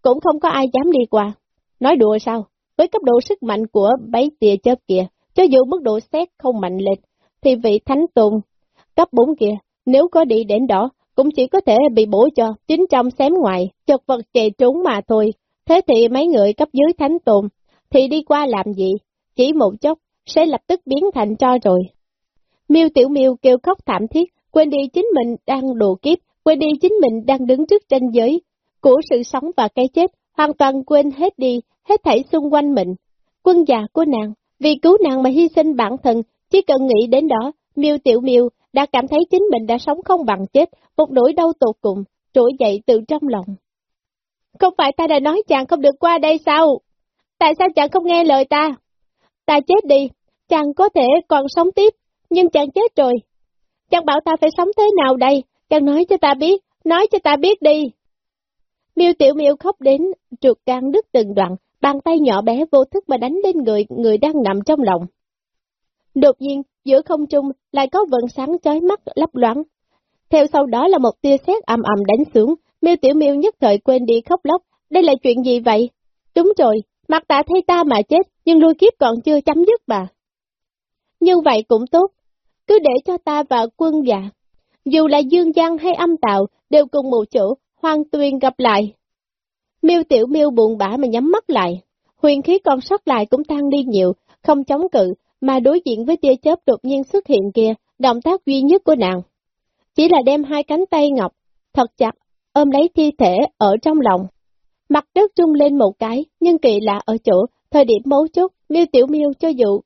Speaker 1: cũng không có ai dám đi qua. Nói đùa sao? Với cấp độ sức mạnh của bấy tia chớp kia, cho dù mức độ xét không mạnh lên, thì vị thánh tôn cấp 4 kia, nếu có đi đến đó, cũng chỉ có thể bị bổ cho, chính trong xém ngoài, chật vật chạy trốn mà thôi. Thế thì mấy người cấp dưới thánh tôn, thì đi qua làm gì? Chỉ một chốc, sẽ lập tức biến thành cho rồi. Miêu Tiểu Miêu kêu khóc thảm thiết, quên đi chính mình đang đồ kiếp, quên đi chính mình đang đứng trước tranh giới của sự sống và cái chết, hoàn toàn quên hết đi, hết thảy xung quanh mình. Quân già của nàng, vì cứu nàng mà hy sinh bản thân, chỉ cần nghĩ đến đó, Miêu Tiểu Miêu đã cảm thấy chính mình đã sống không bằng chết, một nỗi đau tột cùng, trỗi dậy từ trong lòng. Không phải ta đã nói chàng không được qua đây sao? Tại sao chàng không nghe lời ta? Ta chết đi, chàng có thể còn sống tiếp, nhưng chàng chết rồi. Chàng bảo ta phải sống thế nào đây? Chàng nói cho ta biết, nói cho ta biết đi. Miêu Tiểu Miêu khóc đến, trượt gan đứt từng đoạn, bàn tay nhỏ bé vô thức mà đánh lên người, người đang nằm trong lòng. Đột nhiên, giữa không trung lại có vần sáng chói mắt lấp loáng. Theo sau đó là một tia sét ầm ầm đánh xuống, Miêu Tiểu Miêu nhất thời quên đi khóc lóc, đây là chuyện gì vậy? Đúng rồi, mặt tạ thay ta mà chết, nhưng lôi kiếp còn chưa chấm dứt bà. Như vậy cũng tốt, cứ để cho ta và quân dạ. Dù là dương gian hay âm tạo, đều cùng một chỗ, hoang tuyên gặp lại. Miêu Tiểu Miêu buồn bã mà nhắm mắt lại, huyền khí còn sót lại cũng tan đi nhiều, không chống cự, mà đối diện với tia chớp đột nhiên xuất hiện kia, động tác duy nhất của nàng. Chỉ là đem hai cánh tay ngọc, thật chặt, ôm lấy thi thể ở trong lòng. Mặt đất trung lên một cái, nhưng kỳ lạ ở chỗ, thời điểm mấu chốt, miêu tiểu miêu cho dù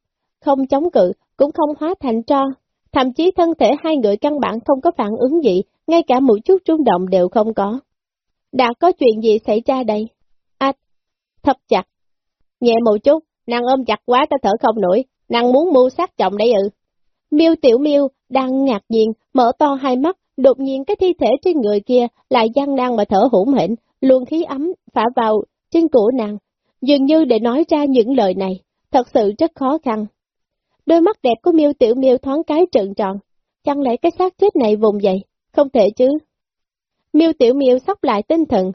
Speaker 1: không chống cự, cũng không hóa thành tro. Thậm chí thân thể hai người căn bản không có phản ứng gì, ngay cả một chút rung động đều không có. Đã có chuyện gì xảy ra đây? À, thật chặt. Nhẹ một chút, nàng ôm chặt quá ta thở không nổi, nàng muốn mưu sát chồng đấy ư. Miêu tiểu miêu đang ngạc nhiên, mở to hai mắt, đột nhiên cái thi thể trên người kia lại gian đang mà thở hổn hển, luồng khí ấm phả vào trên cổ nàng, dường như để nói ra những lời này, thật sự rất khó khăn. Đôi mắt đẹp của miêu tiểu miêu thoáng cái trợn tròn, chẳng lẽ cái xác chết này vùng dậy, không thể chứ. Miêu tiểu miêu sóc lại tinh thần,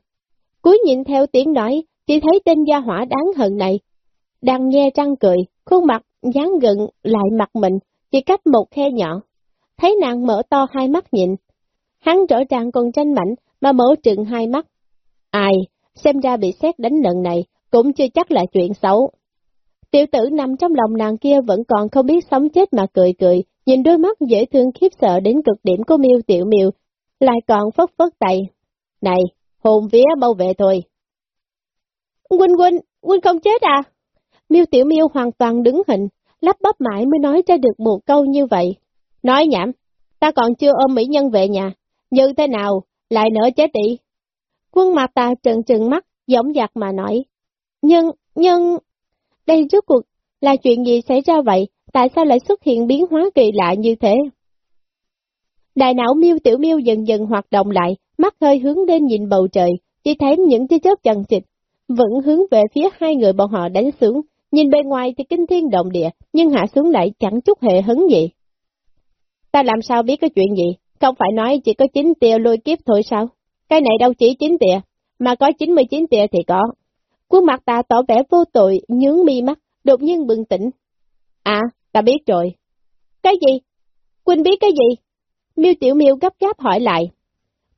Speaker 1: cuối nhìn theo tiếng nói, chỉ thấy tên gia hỏa đáng hận này, đang nghe răng cười, khuôn mặt dán gần lại mặt mình, chỉ cách một khe nhỏ. Thấy nàng mở to hai mắt nhìn, hắn rõ ràng còn tranh mảnh mà mở trừng hai mắt. Ai, xem ra bị xét đánh lần này, cũng chưa chắc là chuyện xấu. Tiểu tử nằm trong lòng nàng kia vẫn còn không biết sống chết mà cười cười, nhìn đôi mắt dễ thương khiếp sợ đến cực điểm của miêu tiểu miêu, lại còn phất phất tay. Này, hồn vía bao vệ thôi. Huynh huynh, huynh không chết à? Miêu Tiểu Miêu hoàn toàn đứng hình, lắp bắp mãi mới nói ra được một câu như vậy. Nói nhảm, ta còn chưa ôm mỹ nhân về nhà, như thế nào, lại nỡ chết đi. Quân mặt ta trừng trừng mắt, giống giặc mà nói. Nhưng, nhưng, đây rốt cuộc là chuyện gì xảy ra vậy, tại sao lại xuất hiện biến hóa kỳ lạ như thế? Đại não miêu tiểu miêu dần dần hoạt động lại, mắt hơi hướng lên nhìn bầu trời, chỉ thấy những tia chớp chằng chịch, vẫn hướng về phía hai người bọn họ đánh xuống, Nhìn bề ngoài thì kinh thiên động địa, nhưng hạ xuống lại chẳng chút hệ hứng gì. Ta làm sao biết cái chuyện gì, không phải nói chỉ có 9 tia lôi kiếp thôi sao? Cái này đâu chỉ 9 tia, mà có 99 tia thì có. Khuôn mặt ta tỏ vẻ vô tội, nhướng mi mắt, đột nhiên bừng tỉnh. À, ta biết rồi. Cái gì? Quỳnh biết cái gì? Miêu Tiểu Miêu gấp gáp hỏi lại.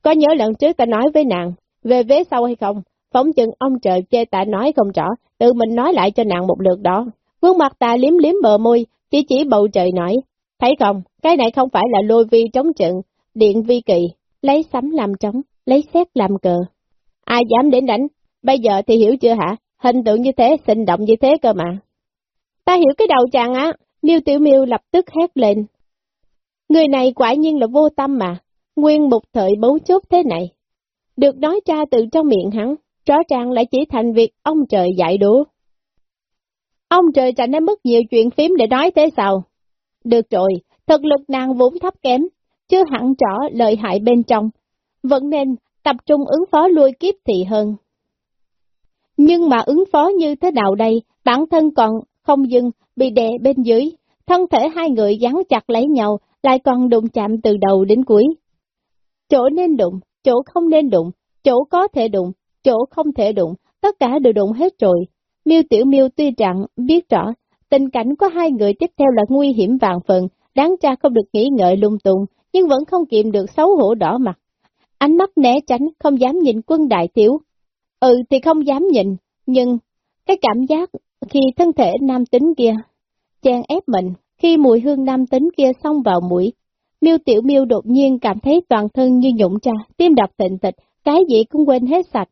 Speaker 1: Có nhớ lần trước ta nói với nàng, về vế sau hay không? Phóng chừng ông trời chê ta nói không rõ, tự mình nói lại cho nàng một lượt đó. Vương mặt ta liếm liếm bờ môi, chỉ chỉ bầu trời nói, thấy không, cái này không phải là lôi vi trống trận, điện vi kỳ, lấy sắm làm trống, lấy xét làm cờ. Ai dám đến đánh, bây giờ thì hiểu chưa hả, hình tượng như thế, sinh động như thế cơ mà. Ta hiểu cái đầu chàng á, miêu tiểu miêu lập tức hét lên. Người này quả nhiên là vô tâm mà, nguyên một thời bấu chốt thế này. Được nói ra từ trong miệng hắn, rõ ràng lại chỉ thành việc ông trời dạy đũa. Ông trời chẳng nên mất nhiều chuyện phím để nói thế sao? Được rồi, thực lực nàng vốn thấp kém, chưa hẳn rõ lợi hại bên trong, vẫn nên tập trung ứng phó lui kiếp thì hơn. Nhưng mà ứng phó như thế nào đây, bản thân còn không dừng, bị đè bên dưới, thân thể hai người gắn chặt lấy nhau, lại còn đụng chạm từ đầu đến cuối. Chỗ nên đụng, chỗ không nên đụng, chỗ có thể đụng, chỗ không thể đụng, tất cả đều đụng hết rồi. Miêu Tiểu Miêu tuy rằng biết rõ, tình cảnh của hai người tiếp theo là nguy hiểm vạn phần, đáng ra không được nghĩ ngợi lung tung, nhưng vẫn không kiềm được xấu hổ đỏ mặt. Ánh mắt né tránh, không dám nhìn quân đại tiểu. Ừ thì không dám nhìn, nhưng cái cảm giác khi thân thể nam tính kia chen ép mình, khi mùi hương nam tính kia xông vào mũi, miêu tiểu miêu đột nhiên cảm thấy toàn thân như nhũng ra, tim đập thịnh thịch, cái gì cũng quên hết sạch.